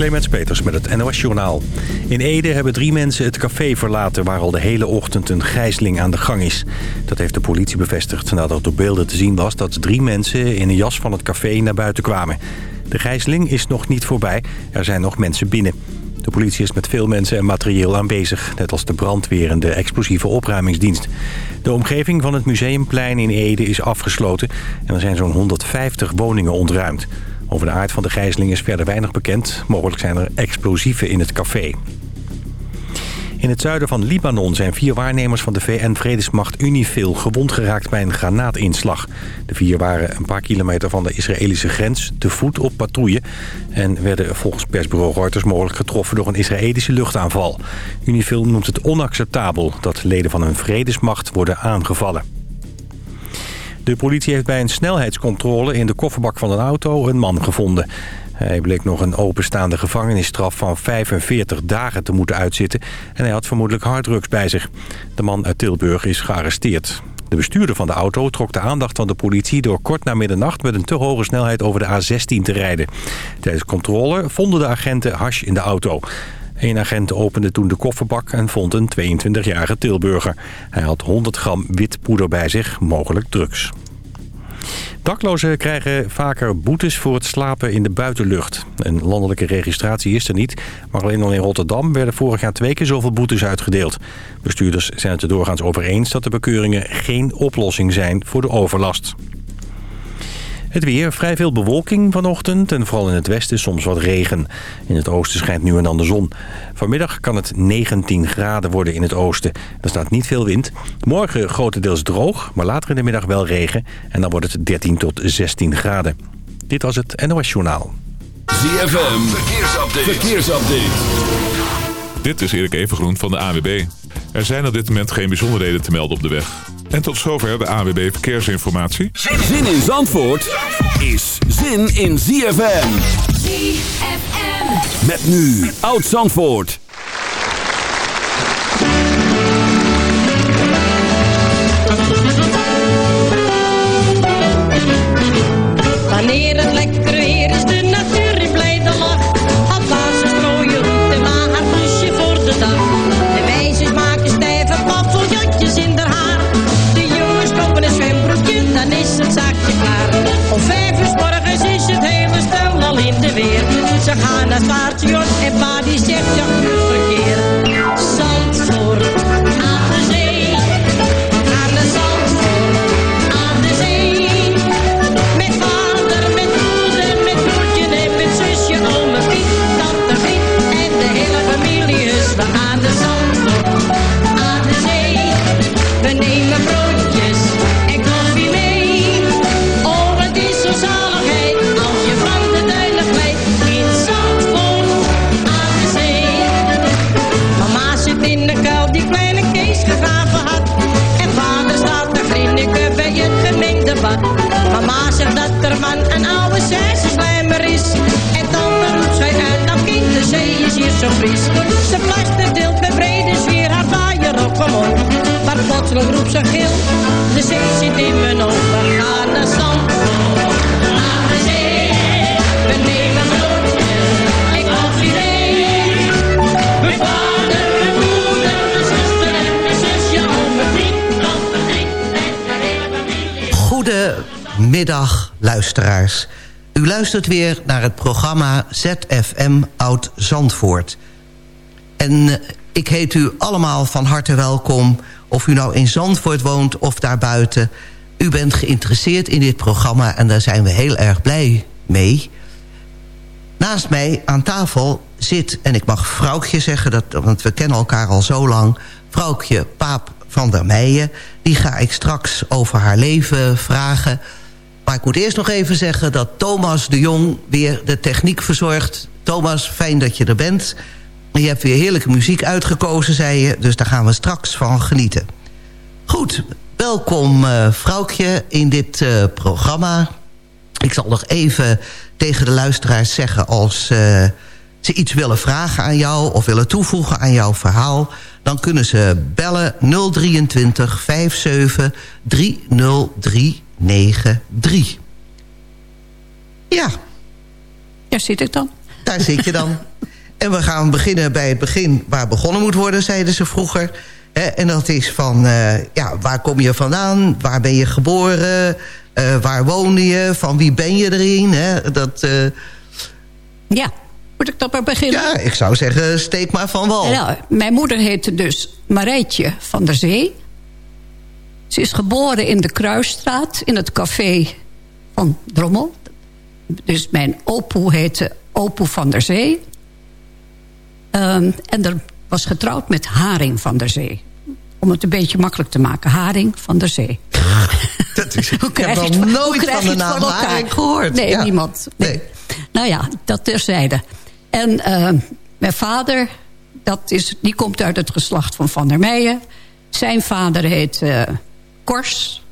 Clemens Peters met het NOS Journaal. In Ede hebben drie mensen het café verlaten... waar al de hele ochtend een gijzeling aan de gang is. Dat heeft de politie bevestigd nadat op beelden te zien was... dat drie mensen in een jas van het café naar buiten kwamen. De gijzeling is nog niet voorbij. Er zijn nog mensen binnen. De politie is met veel mensen en materieel aanwezig... net als de brandweer en de explosieve opruimingsdienst. De omgeving van het Museumplein in Ede is afgesloten... en er zijn zo'n 150 woningen ontruimd. Over de aard van de gijzeling is verder weinig bekend. Mogelijk zijn er explosieven in het café. In het zuiden van Libanon zijn vier waarnemers van de VN-vredesmacht UNIFIL gewond geraakt bij een granaatinslag. De vier waren een paar kilometer van de Israëlische grens te voet op patrouille... en werden volgens persbureau Reuters mogelijk getroffen door een Israëlische luchtaanval. UNIFIL noemt het onacceptabel dat leden van een vredesmacht worden aangevallen. De politie heeft bij een snelheidscontrole in de kofferbak van een auto een man gevonden. Hij bleek nog een openstaande gevangenisstraf van 45 dagen te moeten uitzitten... en hij had vermoedelijk harddrugs bij zich. De man uit Tilburg is gearresteerd. De bestuurder van de auto trok de aandacht van de politie... door kort na middernacht met een te hoge snelheid over de A16 te rijden. Tijdens controle vonden de agenten hash in de auto. Een agent opende toen de kofferbak en vond een 22-jarige Tilburger. Hij had 100 gram wit poeder bij zich, mogelijk drugs. Daklozen krijgen vaker boetes voor het slapen in de buitenlucht. Een landelijke registratie is er niet, maar alleen al in Rotterdam werden vorig jaar twee keer zoveel boetes uitgedeeld. Bestuurders zijn het er doorgaans over eens dat de bekeuringen geen oplossing zijn voor de overlast. Het weer, vrij veel bewolking vanochtend en vooral in het westen soms wat regen. In het oosten schijnt nu en dan de zon. Vanmiddag kan het 19 graden worden in het oosten. Er staat niet veel wind. Morgen grotendeels droog, maar later in de middag wel regen. En dan wordt het 13 tot 16 graden. Dit was het NOS Journaal. ZFM, verkeersupdate. verkeersupdate. Dit is Erik Evengroen van de AWB. Er zijn op dit moment geen bijzonderheden te melden op de weg. En tot zover de AWB Verkeersinformatie. Zin in Zandvoort is zin in ZFM. ZFM. Met nu Oud Zandvoort. Weer. Ze gaan naar Zwaartje en pa die zegt ja, verkeer. Zo fris. Ze deelt met brede haar vaaier op omhoog. Maar plotseling roept ze gil, de zee zit in mijn zand, aan de zee. We nemen. Goedemiddag, luisteraars. U luistert weer naar het programma ZFM Oud Zandvoort. En eh, ik heet u allemaal van harte welkom... of u nou in Zandvoort woont of daarbuiten. U bent geïnteresseerd in dit programma en daar zijn we heel erg blij mee... Naast mij aan tafel zit, en ik mag vrouwtje zeggen... Dat, want we kennen elkaar al zo lang... vrouwtje Paap van der Meijen. Die ga ik straks over haar leven vragen. Maar ik moet eerst nog even zeggen dat Thomas de Jong... weer de techniek verzorgt. Thomas, fijn dat je er bent. Je hebt weer heerlijke muziek uitgekozen, zei je. Dus daar gaan we straks van genieten. Goed, welkom uh, vrouwtje in dit uh, programma. Ik zal nog even tegen de luisteraars zeggen... als uh, ze iets willen vragen aan jou of willen toevoegen aan jouw verhaal... dan kunnen ze bellen 023 57 30393. Ja. Daar zit ik dan. Daar zit je dan. En we gaan beginnen bij het begin waar begonnen moet worden, zeiden ze vroeger. En dat is van, eh, ja, waar kom je vandaan? Waar ben je geboren? Eh, waar woonde je? Van wie ben je erin? Hè? Dat, eh, Ja, moet ik dat maar beginnen? ja, ik zou zeggen, steek maar van wal. Ja, mijn moeder heette dus Marijtje van der Zee. Ze is geboren in de Kruisstraat, in het café van Drommel. Dus mijn opoe heette Opoe van der Zee. Ehm, en er was getrouwd met Haring van der Zee. Om het een beetje makkelijk te maken. Haring van der Zee. Dat is, ik heb nog hoe nooit van de naam elkaar? Haring gehoord. Nee, Ja. niemand. Nee. Nee. Nou ja, dat terzijde. En eh, mijn vader, dat is, die komt uit het geslacht van Van der Meijen. Zijn vader heet eh, Kors.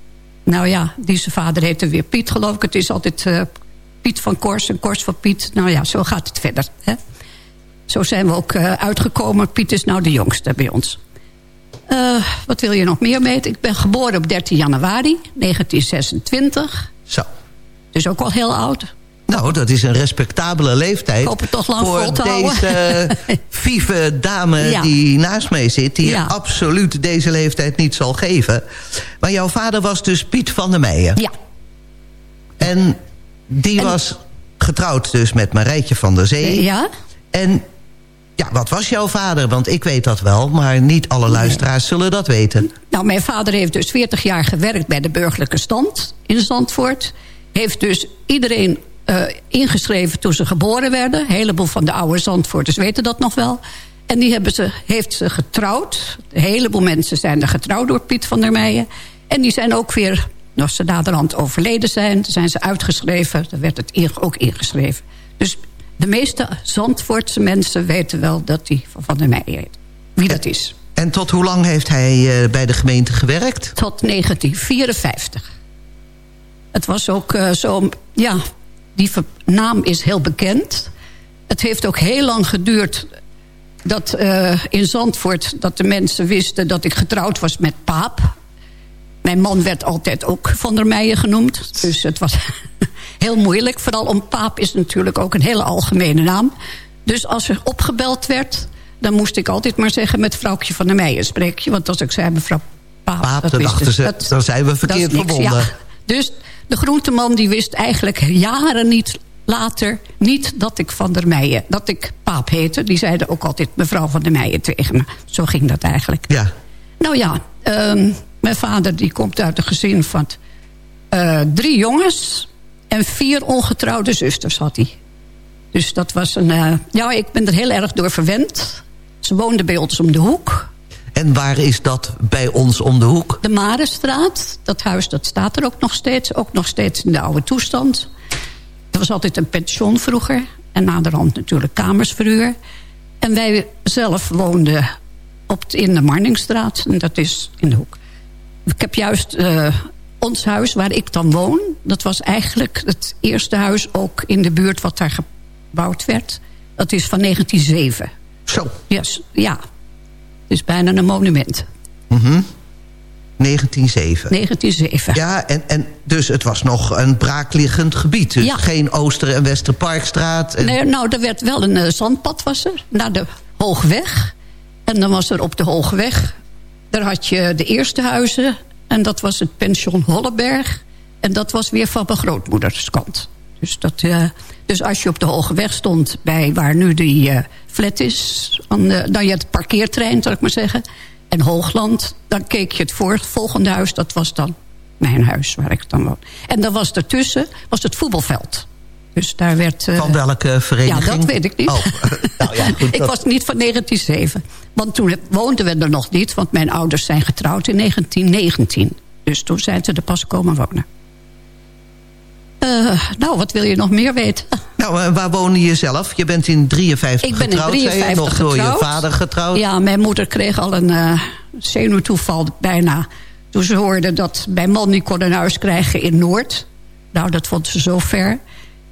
Nou ja, die zijn vader heette weer Piet, geloof ik. Het is altijd eh, Piet van Kors en Kors van Piet. Nou ja, zo gaat het verder. Hè? Zo zijn we ook eh, uitgekomen. Piet is nou de jongste bij ons. Eh, wat wil je nog meer weten? Ik ben geboren op 13 januari 1926. Zo. Dus ook al heel oud. Nou, dat is een respectabele leeftijd. Voor deze vieve dame Ja. die naast mij zit... die Ja. absoluut deze leeftijd niet zal geven. Maar jouw vader was dus Piet van der Meijen. Ja, En die En- was getrouwd dus met Marijtje van der Zee. ja. En ja, wat was jouw vader? Want ik weet dat wel, maar niet alle luisteraars zullen dat weten. Nou, mijn vader heeft dus 40 jaar gewerkt bij de burgerlijke stand in Zandvoort. Heeft dus iedereen eh, ingeschreven toen ze geboren werden. Een heleboel van de oude Zandvoorters weten dat nog wel. En die hebben ze, heeft ze getrouwd. Een heleboel mensen zijn er getrouwd door Piet van der Meijen. En die zijn ook weer, als ze naderhand overleden zijn... zijn ze uitgeschreven, dan werd het ook ingeschreven. Dus de meeste Zandvoortse mensen weten wel dat hij van Van der Meijen heet. Wie dat is. En tot hoe lang heeft hij eh, bij de gemeente gewerkt? tot 1954. Het was ook eh, zo... Ja, die naam is heel bekend. Het heeft ook heel lang geduurd... dat eh, in Zandvoort dat de mensen wisten... dat ik getrouwd was met paap. Mijn man werd altijd ook Van der Meijen genoemd. Dus het was heel moeilijk. Vooral om paap is natuurlijk ook een hele algemene naam. Dus als er opgebeld werd... dan moest ik altijd maar zeggen... met vrouwtje Van der Meijen spreek je. Want als ik zei mevrouw paap... Paap, dat dan dachten ze, dan zijn we verkeerd verbonden. ja. Dus de groenteman die wist eigenlijk jaren niet later... niet dat ik Van der Meijen, dat ik paap heette. Die zeiden ook altijd mevrouw Van der Meijen tegen me. Zo ging dat eigenlijk. Ja, Nou ja, ehm, mijn vader die komt uit een gezin van eh, drie jongens... en vier ongetrouwde zusters had hij. Dus dat was een... eh, ja, ik ben er heel erg door verwend. Ze woonden bij ons om de hoek. En waar is dat bij ons om de hoek? De Marenstraat, dat huis dat staat er ook nog steeds. Ook nog steeds in de oude toestand. Er was altijd een pension vroeger. En naderhand natuurlijk kamersverhuur. En wij zelf woonden op in de Marningstraat. En dat is in de hoek. Ik heb juist eh, ons huis waar ik dan woon. Dat was eigenlijk het eerste huis ook in de buurt wat daar gebouwd werd. Dat is van 1907. Zo, Yes, ja, het is bijna een monument. 1907. 1907. Ja, en, en dus het was nog een braakliggend gebied. Dus Ja. geen Ooster- en Westerparkstraat. En, Nee, nou, er werd wel een eh, zandpad was er, naar de Hoogweg. En dan was er op de Hoogweg... daar had je de eerste huizen... en dat was het pension Holleberg. En dat was weer van mijn grootmoeders kant. Dus, dat, eh, dus als je op de Hoogweg stond... bij waar nu die eh, flat is... Dan, eh, dan je het parkeertrein, zal ik maar zeggen... en Hoogland, dan keek je het voor. Het volgende huis, dat was dan mijn huis waar ik dan woon. En dan was ertussen was het voetbalveld. Dus daar werd... eh, Van welke vereniging? ja, dat weet ik niet. Oh, nou ja, goed, ik dat- was niet van 1907. Want toen woonden we er nog niet. Want mijn ouders zijn getrouwd in 1919. Dus toen zijn ze er pas komen wonen. Eh, nou, wat wil je nog meer weten? Nou, eh, waar woonde je zelf? Je bent in 53 Ik ben in getrouwd, je? 53 Nog door je getrouwd. vader getrouwd? Ja, mijn moeder kreeg al een eh zenuwtoeval bijna. Toen ze hoorde dat mijn man niet kon een huis krijgen in Noord. Nou, dat vond ze zo ver.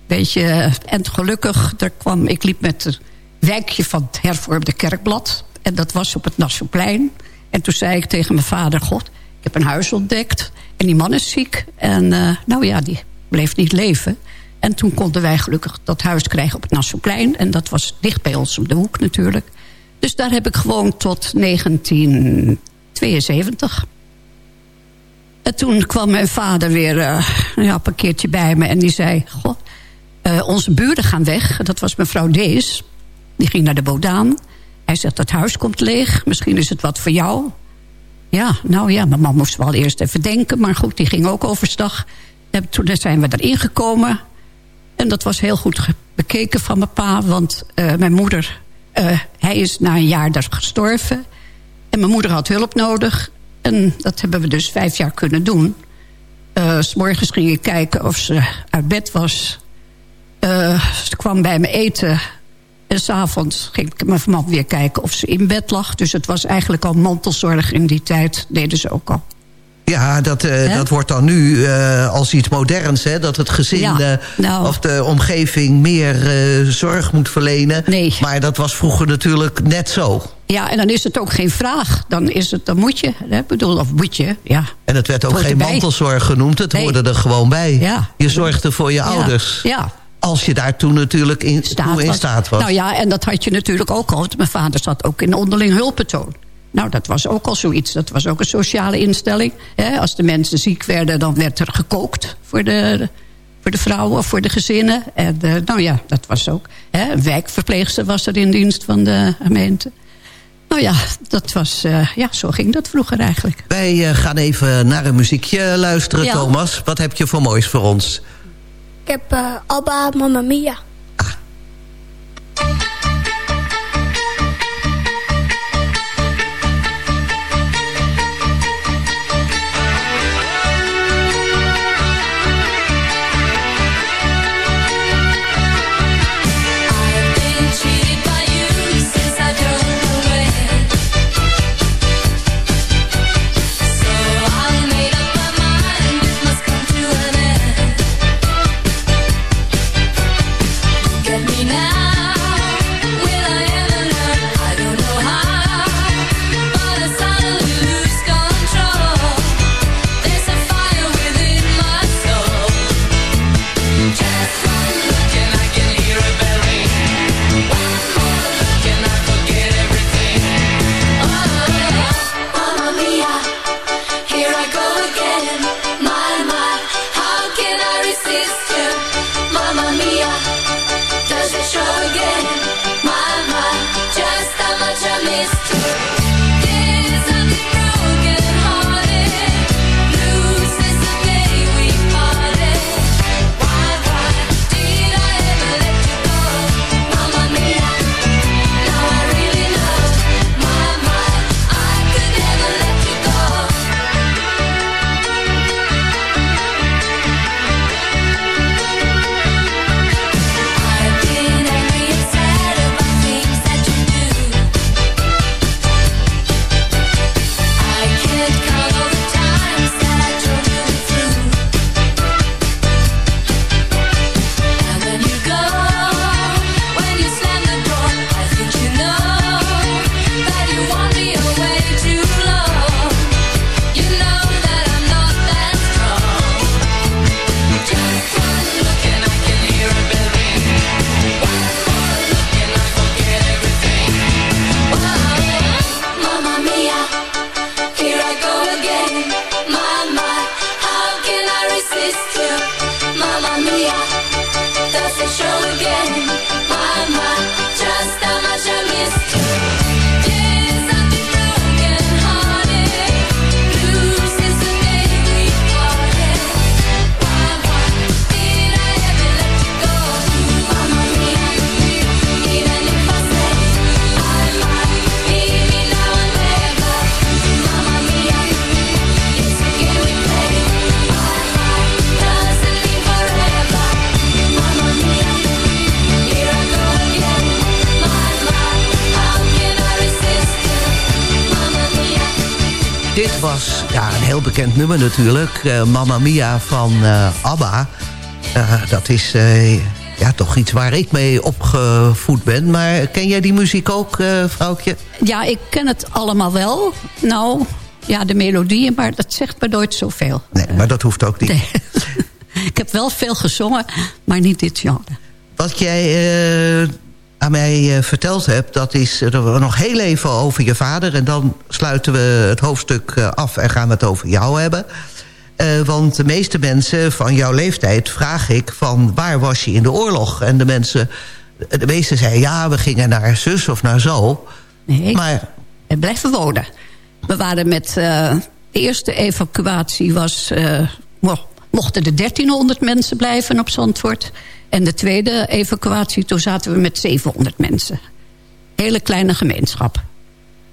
Weet je, en gelukkig, er kwam, ik liep met het wijkje van het hervormde kerkblad. En dat was op het Nassauplein. En toen zei ik tegen mijn vader, god, ik heb een huis ontdekt. En die man is ziek. En nou ja, die bleef niet leven. En toen konden wij gelukkig dat huis krijgen op het Nassauplein. En dat was dicht bij ons op de hoek natuurlijk. Dus daar heb ik gewoond tot 1972. En toen kwam mijn vader weer uh, ja, een keertje bij me. En die zei, goh, uh, onze buren gaan weg. Dat was mevrouw Dees. Die ging naar de Bodaan. Hij zegt, dat huis komt leeg. Misschien is het wat voor jou. Ja, nou ja, mijn man moest wel eerst even denken. Maar goed, die ging ook overstag. En toen zijn we erin gekomen. En dat was heel goed bekeken van mijn pa. Want uh, mijn moeder, uh, hij is na een jaar daar gestorven. En mijn moeder had hulp nodig. En dat hebben we dus vijf jaar kunnen doen. Uh, s morgens ging ik kijken of ze uit bed was. ze kwam bij me eten. En s'avonds ging ik mijn man weer kijken of ze in bed lag. Dus het was eigenlijk al mantelzorg in die tijd. Deden ze ook al. Ja, dat, uh, dat wordt dan nu uh, als iets moderns. Hè? Dat het gezin ja, nou, of de omgeving meer zorg moet verlenen. Nee. Maar dat was vroeger natuurlijk net zo. Ja, en dan is het ook geen vraag. Dan, is het, dan moet je. Hè? bedoel, of moet je, ja. En het werd ook geen mantelzorg genoemd. Het nee. hoorde er gewoon bij. Ja. Je zorgde voor je ja. ouders. Ja, als je daar toen natuurlijk in staat, toe in staat was. Nou ja, en dat had je natuurlijk ook al. Want mijn vader zat ook in onderling hulpentoon. Nou, dat was ook al zoiets. Dat was ook een sociale instelling. Als de mensen ziek werden, dan werd er gekookt voor de, voor de vrouwen of voor de gezinnen. En uh, nou ja, dat was ook. Hè? Een wijkverpleegster was er in dienst van de gemeente. Nou ja, dat was, uh, ja, zo ging dat vroeger eigenlijk. Wij uh, gaan even naar een muziekje luisteren, Ja. Thomas. Wat heb je voor moois voor ons? Ik heb uh, Abba Mamma Mia. Bekend nummer natuurlijk. eh, Mamma Mia van eh, ABBA. Eh, dat is ja, toch iets waar ik mee opgevoed ben. Maar ken jij die muziek ook, vrouwtje? Ja, ik ken het allemaal wel. Nou, ja, de melodieën, maar dat zegt me nooit zoveel. Nee, maar dat hoeft ook niet. Nee. Ik heb wel veel gezongen, maar niet dit genre. Wat jij aan mij verteld hebt, dat is nog heel even over je vader. En dan sluiten we het hoofdstuk eh, af en gaan we het over jou hebben. Eh, want de meeste mensen van jouw leeftijd vraag ik van waar was je in de oorlog? En de mensen, de meesten zeiden ja, we gingen naar zus of naar zo. Nee, Maar we blijven wonen. We waren met... eh, de eerste evacuatie was... mochten er 1300 mensen blijven op Zandvoort. En de tweede evacuatie, toen zaten we met 700 mensen. Hele kleine gemeenschap.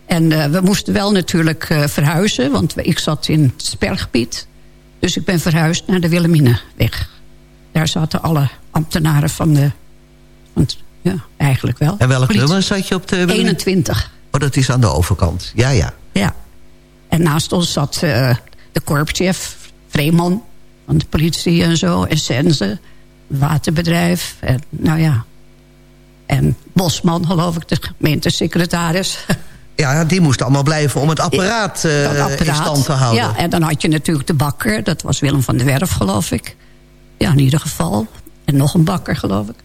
En eh, we moesten wel natuurlijk eh, verhuizen, want ik zat in het spergebied. Dus ik ben verhuisd naar de Wilhelminaweg. Daar zaten alle ambtenaren van de... Want, ja, eigenlijk wel. en welk Politie. nummer zat je op de... 21. Oh, dat is aan de overkant. Ja, ja. Ja. En naast ons zat eh, de korpschef, Vreeman van de politie en zo. En Sense, waterbedrijf. En, nou ja. En Bosman, geloof ik, de gemeentesecretaris. Ja, die moest allemaal blijven om het apparaat, eh, Dat apparaat. in stand te houden. Ja, en dan had je natuurlijk de bakker. Dat was Willem van der Werf, geloof ik. Ja, in ieder geval. En nog een bakker, geloof ik.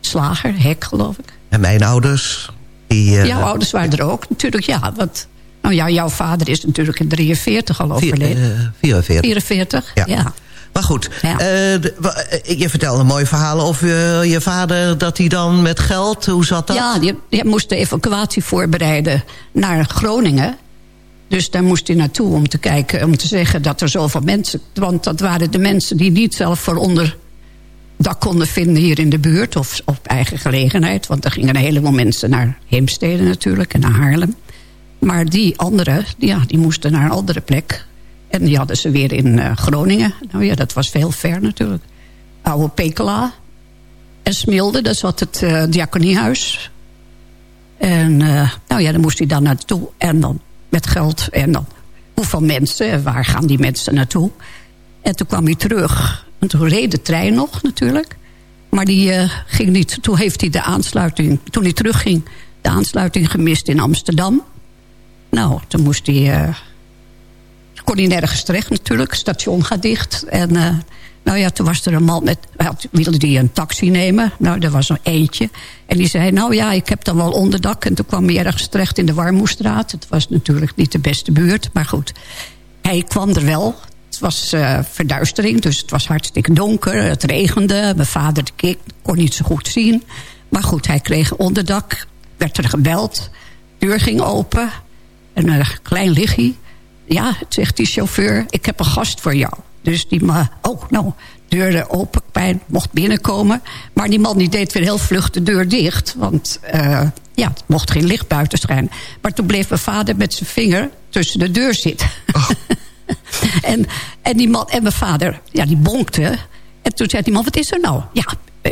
Slager, hek, geloof ik. En mijn ouders, die... eh, Jouw ouders waren er ook natuurlijk, ja. Want, nou ja, jouw vader is natuurlijk in 43 al overleden. eh, 44. 44, Ja. ja. Maar goed, Ja. eh, eh, je vertelde een mooi verhaal over je, je vader... dat hij dan met geld, hoe zat dat? Ja, die, die moest de evacuatie voorbereiden naar Groningen. Dus daar moest hij naartoe om te kijken, om te zeggen dat er zoveel mensen... want dat waren de mensen die niet zelf voor onder dak konden vinden hier in de buurt... of op eigen gelegenheid, want er gingen een heleboel mensen naar Heemstede natuurlijk... en naar Haarlem. Maar die anderen, ja, die moesten naar een andere plek. En die hadden ze weer in eh, Groningen. Nou ja, dat was veel ver natuurlijk. Oude Pekela, en Smilde, daar zat het eh diakoniehuis. En eh, nou ja, dan moest hij dan naartoe. En dan met geld. En dan hoeveel mensen, en waar gaan die mensen naartoe? En toen kwam hij terug. En toen reed de trein nog natuurlijk. Maar die ging niet. Toen heeft hij de aansluiting, toen hij terugging, de aansluiting gemist in Amsterdam. Nou, toen moest hij... kon hij nergens terecht natuurlijk. Het station gaat dicht. En eh, nou ja, toen was er een man met... had- wilde die een taxi nemen. Nou, er was er eentje. En die zei, nou ja, ik heb dan wel onderdak. En toen kwam hij ergens terecht in de Warmoestraat. Het was natuurlijk niet de beste buurt, maar goed. Hij kwam er wel. Het was eh, verduistering, dus het was hartstikke donker. Het regende. Mijn vader de keek, kon niet zo goed zien. Maar goed, hij kreeg onderdak. Werd er gebeld. Deur ging open. En een klein lichtje. Ja, zegt die chauffeur, ik heb een gast voor jou. Dus die man, oh, nou, deur open, pijn, mocht binnenkomen. Maar die man die deed weer heel vlug de deur dicht. Want eh, ja, het mocht geen licht buiten schijnen. Maar toen bleef mijn vader met zijn vinger tussen de deur zitten. en, en, die man, en mijn vader, ja, die bonkte. En toen zei die man, wat is er nou? Ja,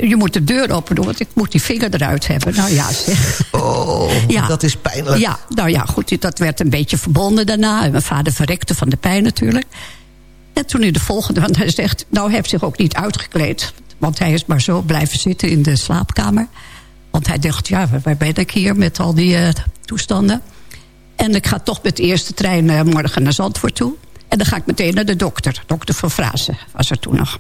je moet de deur open doen, want ik moet die vinger eruit hebben. Nou ja, zeg. Oh, Ja. dat is pijnlijk. Ja, nou ja, goed, dat werd een beetje verbonden daarna. En mijn vader verrekte van de pijn natuurlijk. En toen in de volgende, want hij zegt... nou, hij heeft zich ook niet uitgekleed. Want hij is maar zo blijven zitten in de slaapkamer. Want hij dacht, ja, waar- ben ik hier met al die eh, toestanden? En ik ga toch met de eerste trein eh, morgen naar Zandvoort toe. En dan ga ik meteen naar de dokter. Dokter van Frazen was er toen nog.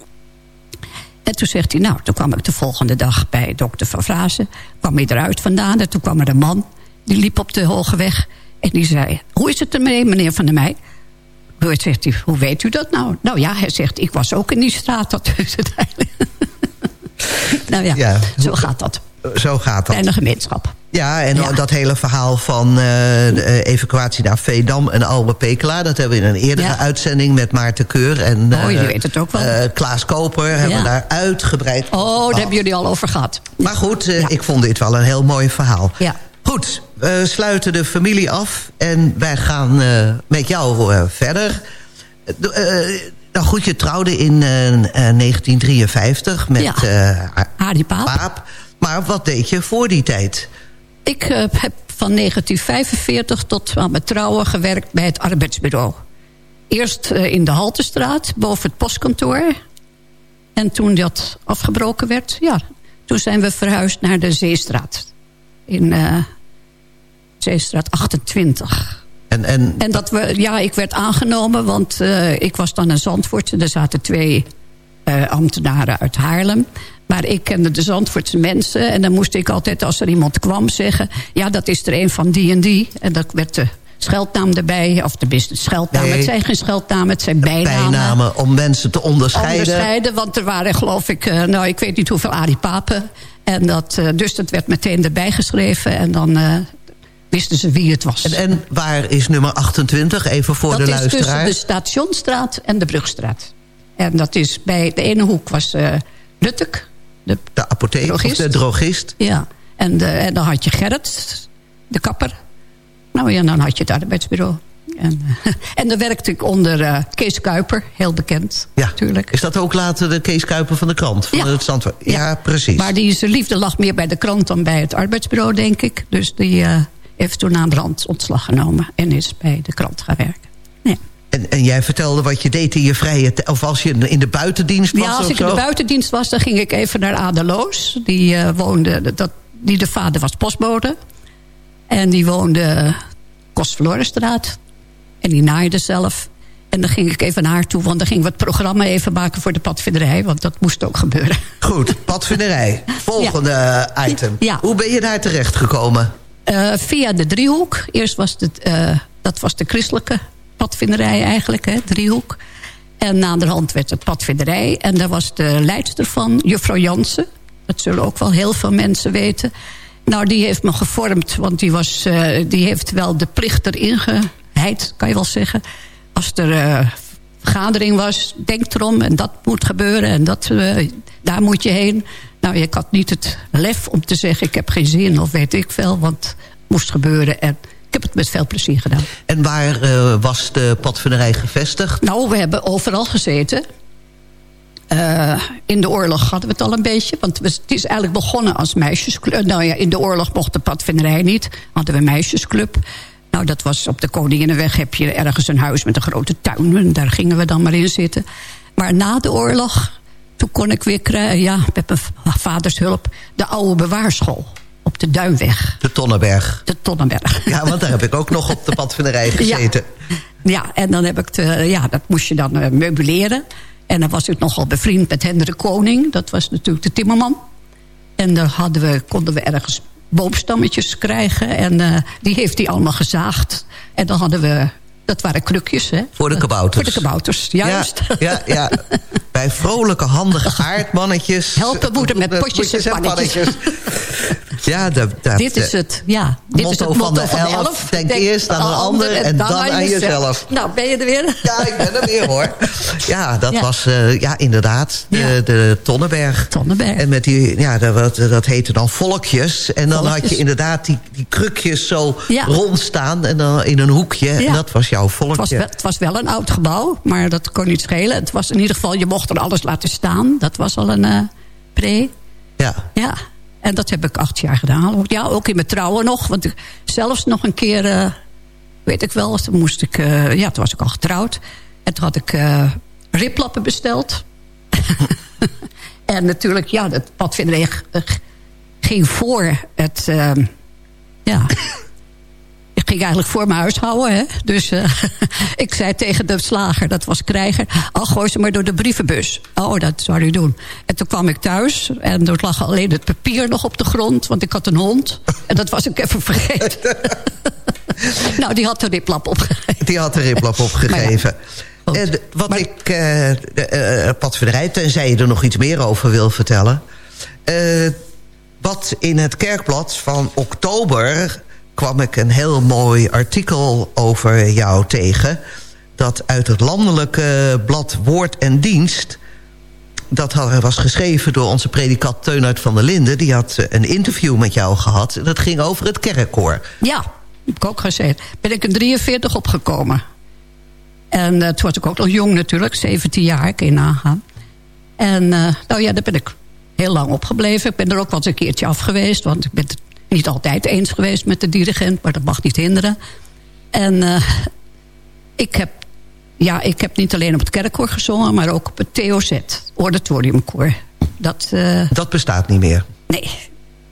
En toen zegt hij, nou, toen kwam ik de volgende dag bij dokter Van Frazen. Kwam hij eruit vandaan en toen kwam er een man. Die liep op de hoge weg. En die zei, hoe is het ermee, meneer Van der Meij? Hoe zegt hij, hoe weet u dat nou? Nou ja, hij zegt, ik was ook in die straat. Dat is het eigenlijk. Nou ja, Ja. zo gaat dat. Zo gaat dat. Kleine gemeenschap. Ja, en Ja. dat hele verhaal van eh, de eh, evacuatie naar Veendam en Albe Pekela... dat hebben we in een eerdere Ja. uitzending met Maarten Keur... en Oh, je eh, weet het ook wel. eh, Klaas Koper hebben we daar uitgebreid Oh, daar hebben jullie al over gehad. Maar goed, eh, ik vond dit wel een heel mooi verhaal. Ja. Goed, we sluiten de familie af en wij gaan eh, met jou eh, verder. Eh, eh, nou goed, je trouwde in eh, eh, 1953 met Ja. eh, Harry Paap. Paap. Maar wat deed je voor die tijd? Ik eh, heb van 1945 tot aan mijn trouwen gewerkt bij het arbeidsbureau. Eerst eh, in de Haltestraat, boven het postkantoor. En toen dat afgebroken werd, ja, toen zijn we verhuisd naar de Zeestraat. In eh, Zeestraat 28. En, en, En dat we, ja, ik werd aangenomen, want eh, ik was dan een Zandvoort. Er zaten twee eh, ambtenaren uit Haarlem. Maar ik kende de Zandvoortse mensen. En dan moest ik altijd, als er iemand kwam, zeggen... ja, dat is er een van die en die. En dat werd de scheldnaam erbij. Of de scheldnaam. Nee. Het zijn geen scheldnamen, het zijn bijnamen. Bijnamen om mensen te onderscheiden. Onderscheiden, want er waren geloof ik... eh, nou, ik weet niet hoeveel Arie Papen. En dat, dus dat werd meteen erbij geschreven. En dan wisten ze wie het was. En, en waar is nummer 28, even voor dat de is luisteraar? tussen de Stationstraat en de Brugstraat. En dat is bij de ene hoek was eh Luttek. De, De apotheek Drogist. de drogist? ja. En, de, en dan had je Gerrit, de kapper. Nou ja, dan had je het arbeidsbureau. En, eh, en dan werkte ik onder eh, Kees Kuiper, heel bekend Ja, natuurlijk. Is dat ook later de Kees Kuiper van de krant? Van Ja. het? Ja, precies. Maar die, zijn liefde lag meer bij de krant dan bij het arbeidsbureau, denk ik. Dus die heeft toen aan brand ontslag genomen en is bij de krant gaan werken. Ja. En, en jij vertelde wat je deed in je vrije tijd... of als je in de buitendienst was Ja, als ik in de buitendienst was, dan ging ik even naar Adeloos. Die eh, woonde, dat, die de vader was postbode. En die woonde Kostverlorenstraat. En die naaide zelf. En dan ging ik even naar haar toe, want dan gingen we het programma even maken voor de padvinderij. Want dat moest ook gebeuren. Goed, padvinderij. Volgende item. Ja. Hoe ben je daar terecht gekomen? Eh, via de driehoek. Eerst was het, eh, dat was de christelijke padvinderij eigenlijk, hè, driehoek. En na de hand werd het padvinderij. En daar was de leidster van, juffrouw Jansen. Dat zullen ook wel heel veel mensen weten. Nou, die heeft me gevormd, want die, was, eh, die heeft wel de plicht erin geheid, kan je wel zeggen. Als er eh, vergadering was, denk erom en dat moet gebeuren en dat, daar moet je heen. Nou, ik had niet het lef om te zeggen, ik heb geen zin of weet ik veel, want het moest gebeuren. En ik heb het met veel plezier gedaan. En waar eh, was de padvinderij gevestigd? Nou, we hebben overal gezeten. Eh, in de oorlog hadden we het al een beetje. Want het is eigenlijk begonnen als meisjesclub. Nou ja, in de oorlog mocht de padvinderij niet. Hadden we een meisjesclub. Nou, dat was op de Koninginnenweg heb je ergens een huis met een grote tuin. En daar gingen we dan maar in zitten. Maar na de oorlog, toen kon ik weer krijgen... ja, met mijn vaders hulp, de oude bewaarschool. Op de Duinweg, De Tonnenberg. de Tonnenberg. Ja, want daar heb ik ook nog op de padvinderij gezeten. Ja, en dan heb ik ja, dat moest je dan eh, meubileren. En dan was ik nogal bevriend met Hendrik Koning. Dat was natuurlijk de timmerman. En dan hadden we, konden we ergens boomstammetjes krijgen. En eh, die heeft hij allemaal gezaagd. En dan hadden we, dat waren krukjes, hè? Voor de kabouters. Voor de kabouters, juist. Ja, ja, ja. Bij vrolijke, handige aardmannetjes. Helpen moeder met Eh, potjes en pannetjes. Ja, dat, dat, dit is het, ja. Dit is het motto motto van de elf. Denk eerst aan een ander en dan aan jezelf. Nou, ben je er weer? Ja, ik ben er weer hoor. Ja, dat Ja. was eh, ja, inderdaad de, Ja. de Tonnenberg. Tonnenberg. En met die, ja, dat, dat, heette dan volkjes. En dan had je inderdaad die, die krukjes zo Ja. rondstaan. En dan in een hoekje. En dat was jouw Het was, volkje. wel, het was wel een oud gebouw, maar dat kon niet schelen. Het was in ieder geval, je mocht er alles laten staan. Dat was al een eh pre. Ja. Ja, en dat heb ik acht jaar gedaan. Ja, ook in mijn trouwen nog. Want ik, zelfs nog een keer, eh, weet ik wel, toen moest ik... eh, ja, toen was ik al getrouwd. En toen had ik eh, riplappen besteld. en natuurlijk, ja, dat padvinderij ging voor het... ja, ging eigenlijk voor mijn huishouden. Hè? Dus eh, ik zei tegen de slager, dat was krijger... al gooi ze maar door de brievenbus. Oh, dat zou u doen. En toen kwam ik thuis en er lag alleen het papier nog op de grond... want ik had een hond en dat was ik even vergeten. nou, die had de riplap opgegeven. Die had de riplap opgegeven. Goed. En wat Maar- ik, de, eh, padvinderij, tenzij je er nog iets meer over wil vertellen. Eh, wat in het kerkblad van oktober kwam ik een heel mooi artikel over jou tegen. Dat uit het landelijke blad Woord en Dienst... dat was geschreven door onze predikant Teunert van der Linden. Die had eh, een interview met jou gehad. Dat ging over het kerkkoor. Ja, heb ik ook gezegd. Ben ik in 43 opgekomen. En eh, toen was ik ook nog jong natuurlijk, 17 jaar, kun je nagaan. En eh, nou ja, daar ben ik heel lang opgebleven. Ik ben er ook eens een keertje af geweest. Want ik ben niet altijd eens geweest met de dirigent. Maar dat mag niet hinderen. En eh, ik, heb, ja, ik heb niet alleen op het kerkkoor gezongen... maar ook op het TOZ, auditoriumkoor. Dat, eh, Dat bestaat niet meer. nee,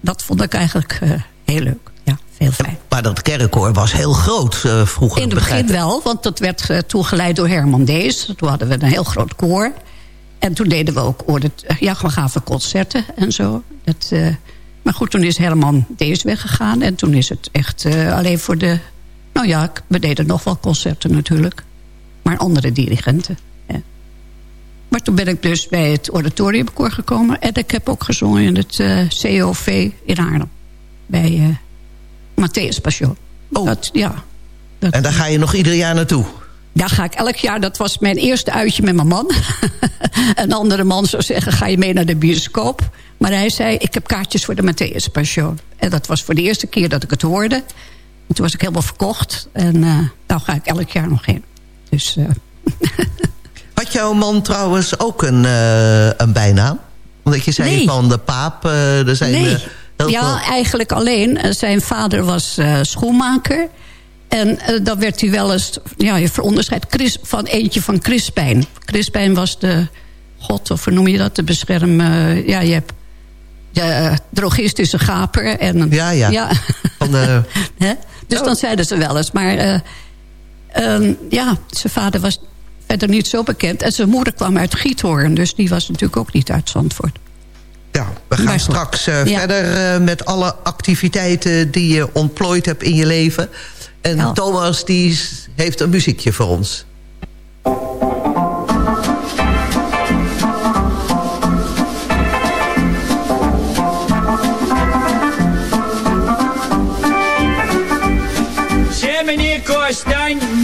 dat vond ik eigenlijk eh, heel leuk. Ja, veel fijn. Maar dat kerkkoor was heel groot vroeger. In het begin wel, want dat werd toegeleid door Herman Dees. Toen hadden we een heel groot koor. En toen deden we ook... Ja, we gaven concerten en zo. Dat, maar goed, toen is Herman Dees weggegaan. En toen is het echt eh, alleen voor de... Nou ja, we deden nog wel concerten natuurlijk. Maar andere dirigenten. Ja. Maar toen ben ik dus bij het auditoriumkoor gekomen. En ik heb ook gezongen in het eh, COV in Haarlem. Bij eh Matthäus Passion. Oh. Dat, ja, dat, En daar ga je nog ieder jaar naartoe. Daar ga ik elk jaar. Dat was mijn eerste uitje met mijn man. Een andere man zou zeggen, ga je mee naar de bioscoop? Maar hij zei, ik heb kaartjes voor de Matthäus Passion. En dat was voor de eerste keer dat ik het hoorde. En toen was ik helemaal verkocht. En eh nou ga ik elk jaar nog heen. Dus eh, Had jouw man trouwens ook een, eh, een bijnaam? Omdat je zei Nee. van de paap. er zijn nee. Ja, veel... eigenlijk alleen. Zijn vader was schoenmaker. En eh, dan werd hij wel eens... Ja, je veronderscheidt Chris, van eentje van Crispijn. Crispijn was de god, of hoe noem je dat? De bescherm... eh, ja, je hebt... De eh, drogist is een gaper. En, Ja, ja. Van Hè? Dus dan zeiden ze wel eens. Maar eh, ehm, ja, zijn vader was verder niet zo bekend. En zijn moeder kwam uit Giethoorn. Dus die was natuurlijk ook niet uit Zandvoort. ja, we gaan straks Ja. verder met alle activiteiten die je ontplooid hebt in je leven. En Ja. Thomas die heeft een muziekje voor ons.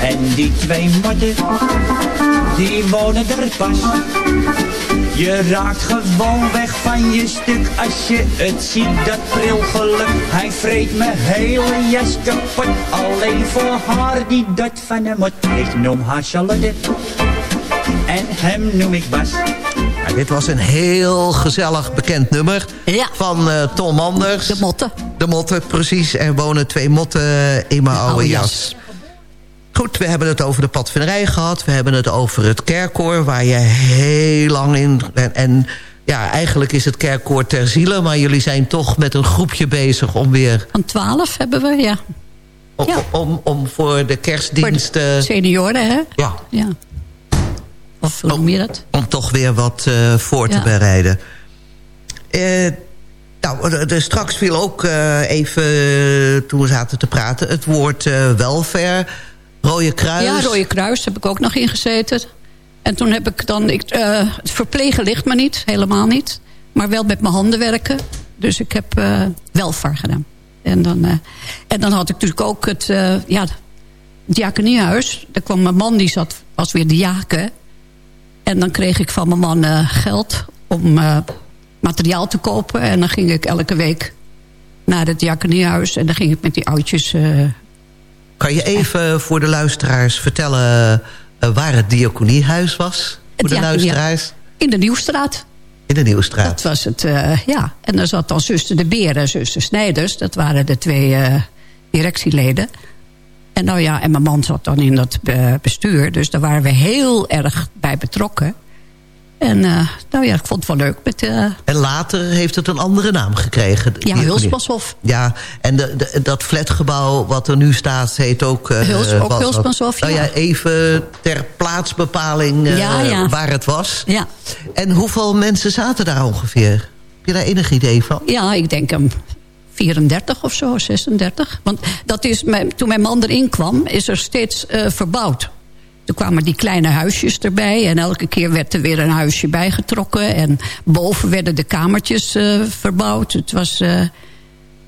En die twee motten, die wonen er pas. Je raakt gewoon weg van je stuk als je het ziet, dat prilgeluk. Hij vreet mijn hele jas kapot, alleen voor haar die dat van hem mot. Ik noem haar Charlotte en hem noem ik Bas. Ja, dit was een heel gezellig bekend nummer Ja. van eh, Tom Manders. De motten. De motten, precies. Er wonen twee motten in mijn oude oude jas. Goed, we hebben het over de padvinderij gehad. We hebben het over het kerkkoor, waar je heel lang in... En, en ja, eigenlijk is het kerkkoor ter ziele... maar jullie zijn toch met een groepje bezig om weer... Van 12 hebben we, ja. Om, Ja. om, om voor de Voor kerstdienst... de eh, senioren, hè? ja, Ja. Of hoe noem je dat? om toch weer wat eh, voor te Ja. bereiden. Eh, nou, straks viel ook eh, even, toen we zaten te praten... het woord welfare, Rode Kruis. Ja, Rode Kruis heb ik ook nog ingezeten. En toen heb ik dan... Ik, eh, het verplegen ligt me niet, helemaal niet. Maar wel met mijn handen werken. Dus ik heb welvaart gedaan. En dan, eh, en dan had ik natuurlijk ook het, ja, het. Daar kwam mijn man, die zat, was weer de jaken. En dan kreeg ik van mijn man geld om materiaal te kopen. En dan ging ik elke week naar het diakoniehuis. En dan ging ik met die oudjes... Kan je even voor de luisteraars vertellen eh, waar het diakoniehuis was? Voor de luisteraars? in de Nieuwstraat. In de Nieuwstraat. Dat was het, eh, ja. En daar zat dan zuster De Beer en zuster Snijders. Dat waren de twee eh, directieleden. En nou ja, en mijn man zat dan in dat bestuur. Dus daar waren we heel erg bij betrokken. En eh, nou ja, ik vond het wel leuk. Met, eh, En later heeft het een andere naam gekregen. ja. Ja, en de, de- dat flatgebouw wat er nu staat heet ook... Huls- ook wat- Hulsmanshof, Nou ja. ja, even ter plaatsbepaling Ja, ja. waar het was. Ja. En hoeveel mensen zaten daar ongeveer? Heb je daar enig idee van? Ja, ik denk een 34 of zo, 36. Want dat is, mijn- toen mijn man erin kwam, is er steeds verbouwd. Toen kwamen die kleine huisjes erbij. En elke keer werd er weer een huisje bijgetrokken. En boven werden de kamertjes eh, verbouwd. Het was, eh,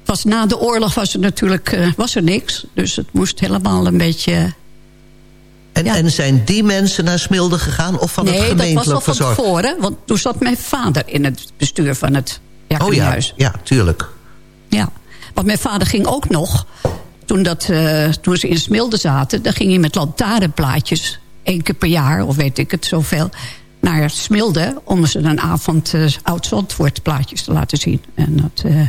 was na de oorlog was er natuurlijk eh, was er niks. Dus het moest helemaal een beetje... En, en zijn die mensen naar Smilde gegaan of van het nee, dat was gemeentelijk al van tevoren. Want toen zat mijn vader in het bestuur van het Oh ja, ja, tuurlijk. Ja, want mijn vader ging ook nog... Toen, dat, eh, toen ze in Smilde zaten... dan ging hij met lantaarnplaatjes... één keer per jaar, of weet ik het zoveel... naar Smilde om ze een avond eh oud-Zandvoort plaatjes te laten zien. En dat, eh,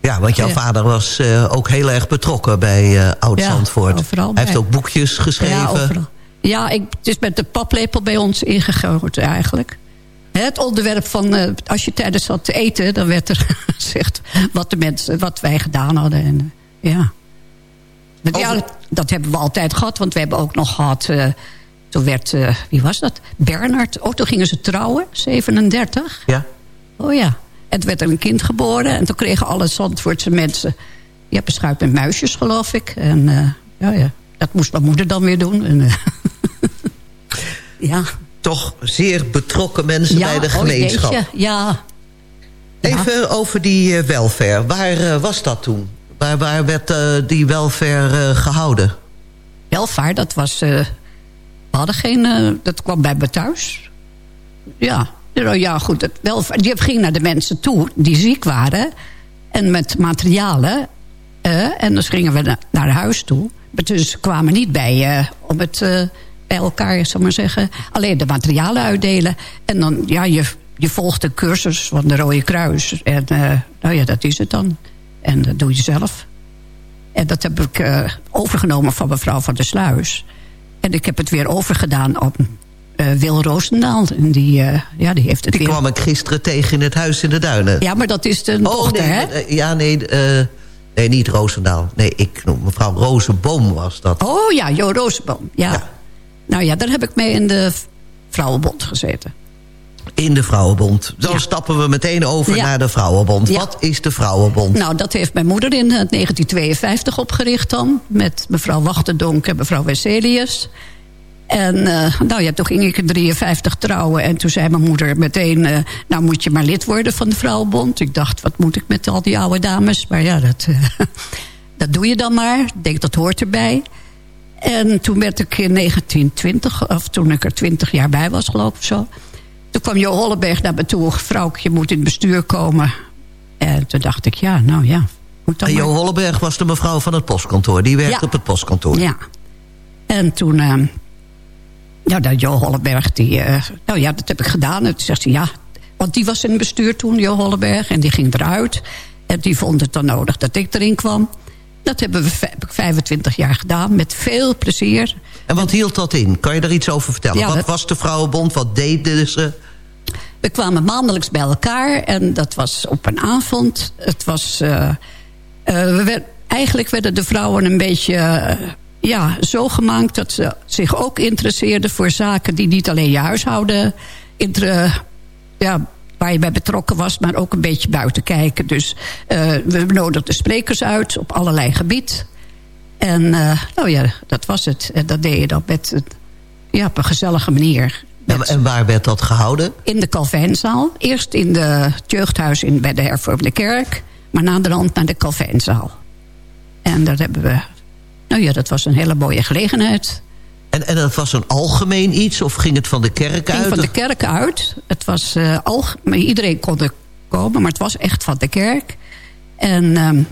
Ja, want jouw Ja. vader was ook heel erg betrokken bij eh Oud-Zandvoort. Ja, Hij heeft ook boekjes geschreven. Ja, overal. Ja, ik, het is met de paplepel bij ons ingegoten eigenlijk. Het onderwerp van, als je tijdens zat te eten... dan werd er gezegd wat, de mensen, wat wij gedaan hadden. En, ja. Ja, dat hebben we altijd gehad. Want we hebben ook nog gehad... eh, toen werd, eh, wie was dat? Bernard. Oh, toen gingen ze trouwen, 37. Ja. Oh ja. En toen werd er een kind geboren. En toen kregen alle Zandvoortse mensen... Ja, beschuit met muisjes, geloof ik. En eh, ja, ja, dat moest mijn moeder dan weer doen. En, ja. Toch zeer betrokken mensen ja, bij de oh, gemeenschap. jeetje, ja. Even over die welfare. Waar was dat toen? Waar, waar werd eh, die welfare eh, gehouden? Welvaart, dat was... eh, we hadden geen... dat kwam bij me thuis. Ja. Nou Ja, goed. Het die ging naar de mensen toe die ziek waren. En met materialen. en dus gingen we na- naar huis toe. Maar dus kwamen niet bij om het bij elkaar, zal maar zeggen. Alleen de materialen uitdelen. En dan, ja, je, je volgt de cursus van de Rode Kruis. En nou ja, dat is het dan. En dat doe je zelf. En dat heb ik eh, overgenomen van mevrouw van der Sluis. En ik heb het weer overgedaan op eh, Wil Roosendaal. En die, eh, ja, die heeft het Die weer... kwam ik gisteren tegen in het huis in de duinen. Ja, maar dat is de oh, dochter, nee, hè? Ja, nee, nee, niet Roosendaal. Nee, ik noem mevrouw Rozenboom was dat. Oh ja, Jo Rozenboom. Ja. Nou ja, daar heb ik mee in de Vrouwenbond gezeten. In de Vrouwenbond. Dan Ja. stappen we meteen over Ja. naar de Vrouwenbond. Ja. Wat is de Vrouwenbond? Nou, dat heeft mijn moeder in eh, 1952 opgericht dan. Met mevrouw Wachtendonk en mevrouw Wesselius. En eh, nou ja, toen ging ik in 53 trouwen. En toen zei mijn moeder meteen... eh, nou moet je maar lid worden van de Vrouwenbond. Ik dacht, wat moet ik met al die oude dames? Maar ja, dat, eh, dat doe je dan maar. Ik denk, dat hoort erbij. En toen werd ik in 1920... of toen ik er 20 jaar bij was, geloof ik zo... Toen kwam Jo Hollenberg naar me toe. Vrouw, je moet in het bestuur komen. En toen dacht ik, ja, nou ja. Moet En maar. Jo Hollenberg was de mevrouw van het postkantoor. Die werkte Ja. op het postkantoor. Ja. En toen... eh, nou, dat Jo Hollenberg, die... eh, nou ja, dat heb ik gedaan. En toen zegt ze, ja... Want die was in het bestuur toen, Jo Hollenberg. En die ging eruit. En die vond het dan nodig dat ik erin kwam. Dat hebben we, heb ik 25 jaar gedaan. Met veel plezier. En wat hield dat in? Kan je daar iets over vertellen? Ja, wat dat- was de Vrouwenbond? Wat deden ze? We kwamen maandelijks bij elkaar en dat was op een avond. Het was, eh, eh, we werd, eigenlijk werden de vrouwen een beetje eh, ja, zo gemaakt... dat ze zich ook interesseerden voor zaken die niet alleen je huishouden... inter- ja, waar je bij betrokken was, maar ook een beetje buiten kijken. Dus eh, we nodigden sprekers uit op allerlei gebied. En nou ja, dat was het. En dat deed je dan met, een- ja, op een gezellige manier. En, en waar werd dat gehouden? In de Calvijnzaal. Eerst in de, het jeugdhuis in, bij de hervormde kerk. Maar na de rand naar de Calvijnzaal. En daar hebben we... Nou ja, dat was een hele mooie gelegenheid. En, en dat was een algemeen iets? Of ging het van de kerk Het ging uit? van de kerk uit. Het was uh, alg iedereen kon er komen, maar het was echt van de kerk. En um,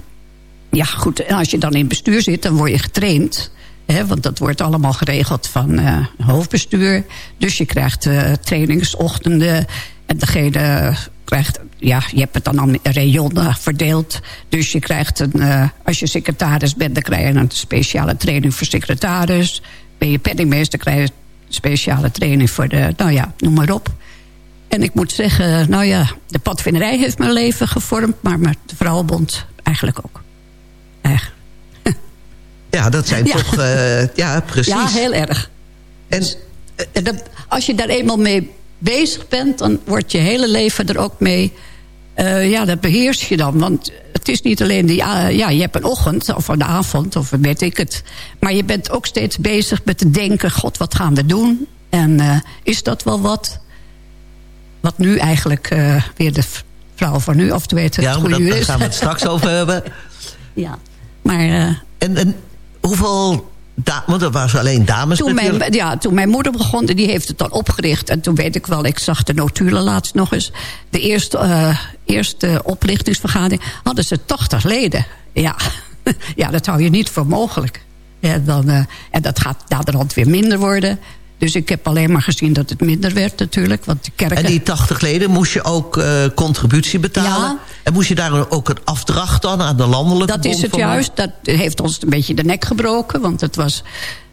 ja, goed, en als je dan in het bestuur zit, dan word je getraind. Hè, want dat wordt allemaal geregeld van uh, hoofdbestuur. Dus je krijgt uh, trainingsochtenden. En degene krijgt... Ja, je hebt het dan al in rayonnen verdeeld. Dus je krijgt een... Als je secretaris bent, dan krijg je een speciale training voor secretaris. Ben je penningmeester, krijg je speciale training voor de... Nou ja, noem maar op. En ik moet zeggen, nou ja, de padvinderij heeft mijn leven gevormd... maar met de Vrouwenbond eigenlijk ook. Echt. Ja, dat zijn Ja. toch... eh, ja, precies. Ja, heel erg. En, En dat, als je daar eenmaal mee bezig bent... dan wordt je hele leven er ook mee... eh, ja, dat beheers je dan. Want het is niet alleen... Die, ja, je hebt een ochtend of een avond of weet ik het. Maar je bent ook steeds bezig met te denken... God, wat gaan we doen? En eh, is dat wel wat? Wat nu eigenlijk eh, weer de vrouw van nu... of te weten het ja, goede dat, uur daar gaan we het straks over hebben. ja, maar... eh, En, en hoeveel... Da want dat was alleen dames toen mijn, ja, toen mijn moeder begon, die heeft het dan opgericht. En toen weet ik wel, ik zag de notulen laatst nog eens. De eerste, eh, eerste oplichtingsvergadering hadden ze 80 leden. Ja. ja, dat hou je niet voor mogelijk. Ja, dan, eh, en dat gaat naderhand weer minder worden. Dus ik heb alleen maar gezien dat het minder werd natuurlijk. Want de kerken... En die 80 leden moest je ook eh, contributie betalen. Ja. En moest je daar ook een afdracht dan aan de landelijke Dat is het juist. Dat heeft ons een beetje de nek gebroken. Want het was,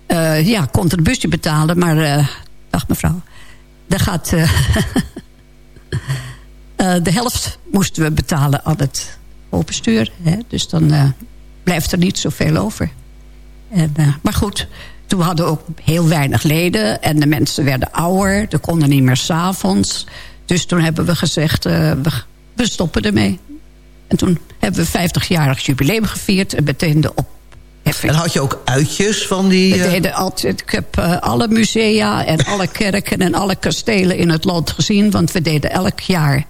eh, ja, contributie betalen. Maar, eh, dag mevrouw. Daar gaat... de helft moesten we betalen aan het openstuur. Hè? Dus dan blijft er niet zoveel over. En, maar goed, toen hadden we ook heel weinig leden. En de mensen werden ouder. Er konden niet meer s'avonds. Dus toen hebben we gezegd, eh, we, we stoppen ermee. En toen hebben we 50-jarig jubileum gevierd. En meteen de opheffing. En had je ook uitjes van die... We eh, deden altijd, ik heb eh, alle musea en alle kerken en alle kastelen in het land gezien. Want we deden elk jaar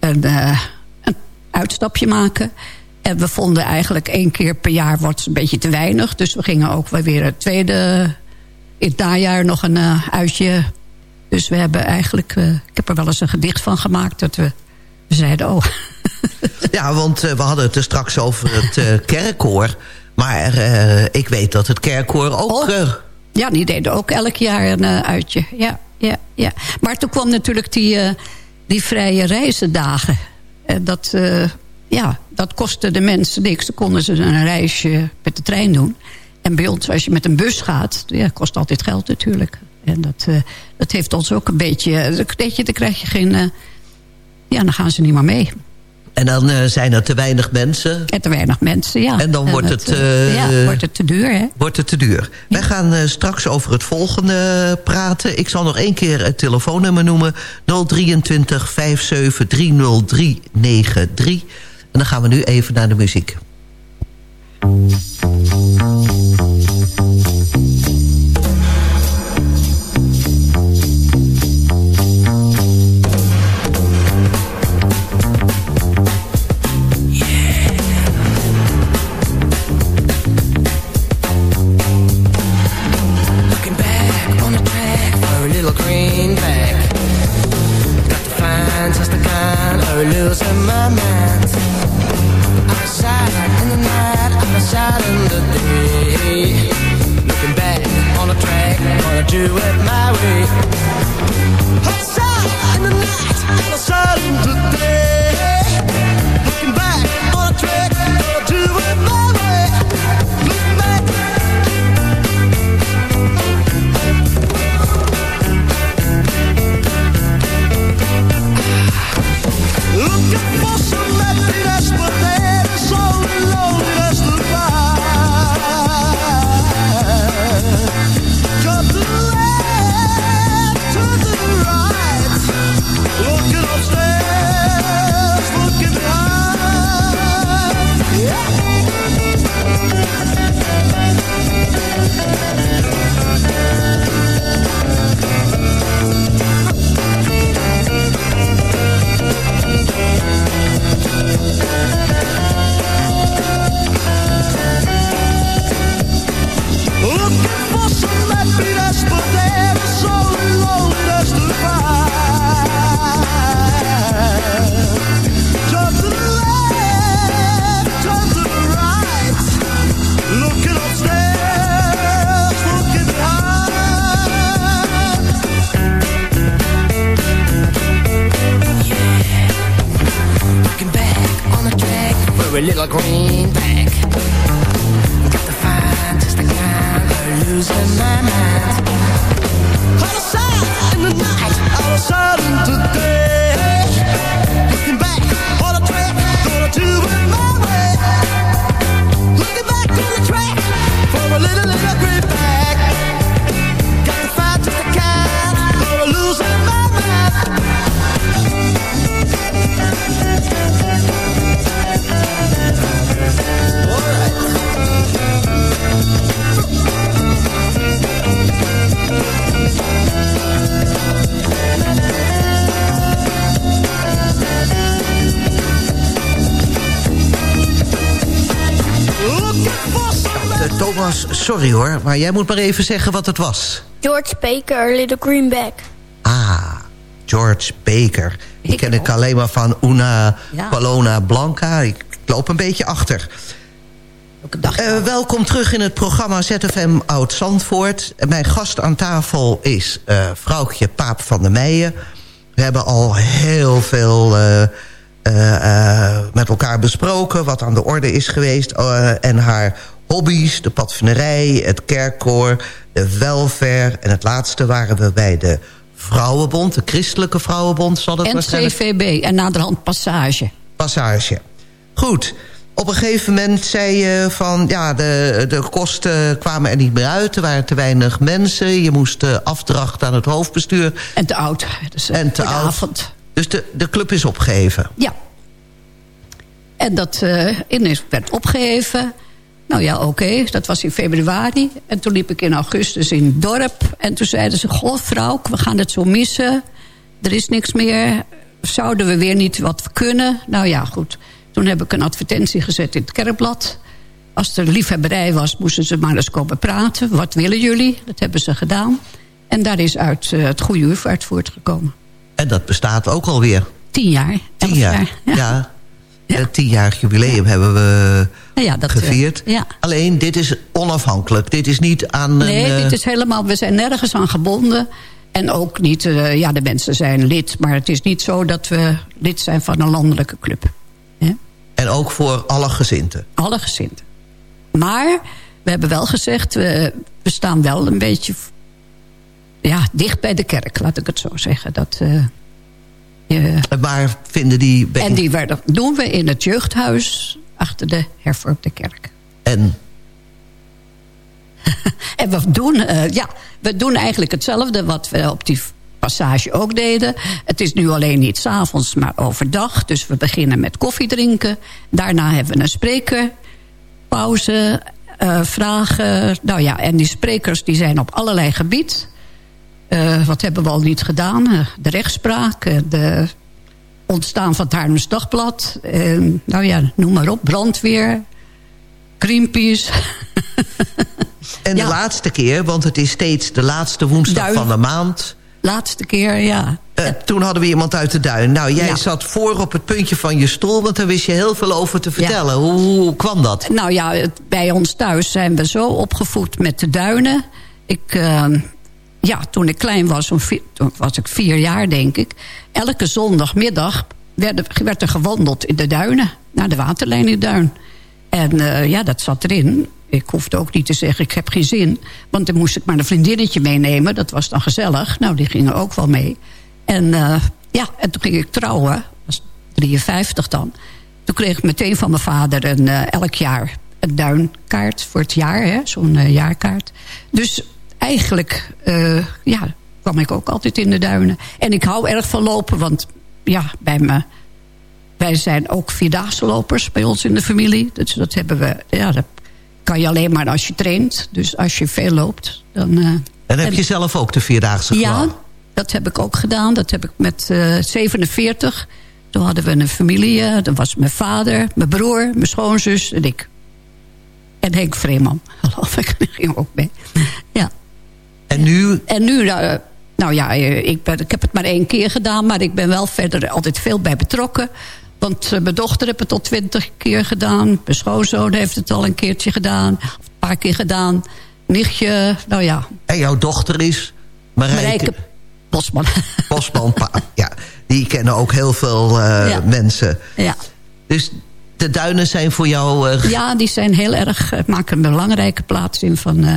een, een uitstapje maken. En we vonden eigenlijk één keer per jaar wordt een beetje te weinig. Dus we gingen ook weer het tweede... In het najaar nog een eh, uitje. Dus we hebben eigenlijk... eh, ik heb er wel eens een gedicht van gemaakt. Dat we, we zeiden, oh... Ja, want eh, we hadden het er straks over het eh, kerkkoor. Maar ik weet dat het kerkkoor ook... Oh. Ja, die deden ook elk jaar een uitje. Ja, ja, ja. Maar toen kwam natuurlijk die, die vrije reizendagen. En dat, ja, dat kostte de mensen niks. Dan konden ze een reisje met de trein doen. En bij ons, als je met een bus gaat, ja, kost altijd geld natuurlijk. En dat, eh, dat heeft ons ook een beetje... Weet je, dan krijg je geen... eh, ja, dan gaan ze niet meer mee. en dan eh, zijn er te weinig mensen. En te weinig mensen, ja. En dan wordt het, eh, eh, ja, wordt het te duur, hè? Wordt het te duur. Wij gaan eh, straks over het volgende praten. Ik zal nog één keer het telefoonnummer noemen. 023 57 30393. En dan gaan we nu even naar de muziek. a little green back. Got to find just the kind of losing my mind. All of a sudden, in the night, all of a sudden today. Thomas, sorry hoor, maar jij moet maar even zeggen wat het was. George Baker, Little Greenback. Ah, George Baker. Die ken ik alleen maar van Una Ja. Palona Blanca. Ik loop een beetje achter. Eh, welkom terug in het programma ZFM Oud-Zandvoort. Mijn gast aan tafel is eh vrouwtje Paap van der Meijen. We hebben al heel veel eh, met elkaar besproken... wat aan de orde is geweest. en haar hobby's, de padvinderij, het kerkkoor, de welfare. En het laatste waren we bij de Vrouwenbond, de Christelijke Vrouwenbond... zal het En waarschijnlijk CVB en naderhand Passage. passage. Goed. Op een gegeven moment zei je van... ja, de, de kosten kwamen er niet meer uit. Er waren te weinig mensen. Je moest eh, afdrachten aan het hoofdbestuur. En te oud. Dus, en te de oud. avond. Dus de, de club is opgegeven. Ja. En dat eh ineens werd opgeheven. Nou ja, oké, dat was in februari. En toen liep ik in augustus in het dorp. En toen zeiden ze, goh vrouw, we gaan het zo missen. Er is niks meer. Zouden we weer niet wat kunnen? Nou ja, goed. Toen heb ik een advertentie gezet in het kerkblad. Als er liefhebberij was, moesten ze maar eens komen praten. Wat willen jullie? Dat hebben ze gedaan. En daar is uit eh, het goede uur uit voortgekomen. En dat bestaat ook alweer. Tien jaar. Tien elf jaar. Ja. Het tienjarig jubileum hebben we Ja, dat, eh, gevierd. ja. Alleen, dit is onafhankelijk. Dit is niet aan Nee, een... eh, dit is helemaal, we zijn nergens aan gebonden. En ook niet, eh, ja, de mensen zijn lid. Maar het is niet zo dat we lid zijn van een landelijke club. En ook voor alle gezinten. Alle gezinten. Maar we hebben wel gezegd, we, we staan wel een beetje ja, dicht bij de kerk, laat ik het zo zeggen. Dat, eh, En Waar vinden die... en die werden, doen we in het jeugdhuis achter de hervormde kerk. En En we doen, eh, ja, we doen eigenlijk hetzelfde wat we op die passage ook deden. Het is nu alleen niet s'avonds, maar overdag. Dus we beginnen met koffie drinken. Daarna hebben we een spreker. Pauze, eh, vragen. Nou ja, en die sprekers die zijn op allerlei gebied. Eh, wat hebben we al niet gedaan? Eh, de rechtspraak, eh, de ontstaan van het Haarlems Dagblad. Eh, nou ja, noem maar op. Brandweer, Greenpeace. En de laatste keer, want het is steeds de laatste woensdag Duin. van de maand... Laatste keer, ja. Eh, toen hadden we iemand uit de duin. Nou, jij Ja. zat voor op het puntje van je stoel... want daar wist je heel veel over te vertellen. Hoe, hoe kwam dat? Nou ja, het- bij ons thuis zijn we zo opgevoed met de duinen. Ik, eh, ja, toen ik klein was, toen was ik vier jaar denk ik. Elke zondagmiddag werd, er- werd er gewandeld in de duinen. Naar de waterlijn in de duin. En eh, ja, dat zat erin. Ik hoefde ook niet te zeggen, ik heb geen zin. Want dan moest ik maar een vriendinnetje meenemen. Dat was dan gezellig. Nou, die gingen ook wel mee. En eh, ja, en toen ging ik trouwen. Was 53 dan. Toen kreeg ik meteen van mijn vader een, eh, elk jaar een duinkaart voor het jaar. Zo'n jaarkaart. Dus eigenlijk eh, ja, kwam ik ook altijd in de duinen. En ik hou erg van lopen, want ja, bij me... Wij zijn ook vierdaagse lopers bij ons in de familie. Dus dat hebben we... Ja, dat kan je alleen maar als je traint. Dus als je veel loopt, dan... eh, En heb je zelf ook de Vierdaagse ja, gedaan? dat heb ik ook gedaan. Dat heb ik met eh 47. Toen hadden we een familie. eh, dat was mijn vader, mijn broer, mijn schoonzus en ik. En Henk Vreeman, geloof ik. Ging ook mee. Ja. En nu? En nu, nou, nou ja, eh, ik, ben, ik heb het maar één keer gedaan... maar ik ben wel verder altijd veel bij betrokken. Want eh, mijn dochter heeft het al twintig keer gedaan. Mijn schoonzoon heeft het al een keertje gedaan. Of een paar keer gedaan. Nichtje, nou ja. En jouw dochter is? Marijke, Marijke Bosman. Bosman. pa- ja, die kennen ook heel veel eh, Ja. mensen. Ja. Dus de duinen zijn voor jou... eh, Ja, die zijn heel erg, eh, maken een belangrijke plaats in van... eh,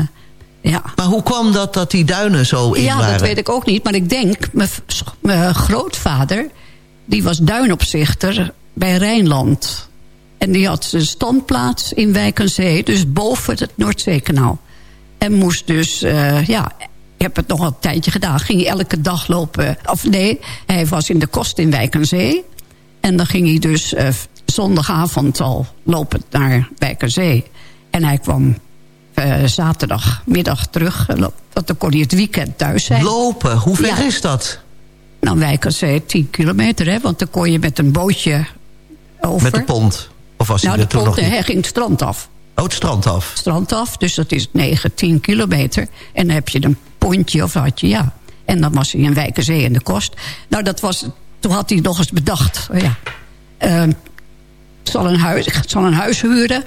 ja. Maar hoe kwam dat dat die duinen zo in ja, waren? dat weet ik ook niet. Maar ik denk, mijn grootvader... die was duinopzichter bij Rijnland. En die had zijn standplaats in Wijk aan Zee. Dus boven het Noordzeekanaal. En moest dus, eh, ja... Ik heb het nog een tijdje gedaan. Ging hij elke dag lopen. Of nee, hij was in de kost in Wijk aan Zee. En dan ging hij dus eh, zondagavond al lopend naar Wijk aan Zee. En hij kwam eh, zaterdagmiddag terug. eh, Want dan kon hij het weekend thuis zijn. Lopen, hoe ver Ja. is dat? Nou, Wijk aan Zee 10 kilometer, hè. Want dan kon je met een bootje over. Met de pont? Of was nou, hij de er pont, nog niet? hij ging het strand af. Oh, het strand af. strand af. Dus dat is 9, 10 kilometer. En dan heb je een pontje of had je, ja. En dan was hij in Wijkenzee in de kost. Nou, dat was, toen had hij nog eens bedacht. oh ja, ehm, zal een huis, ik zal een huis huren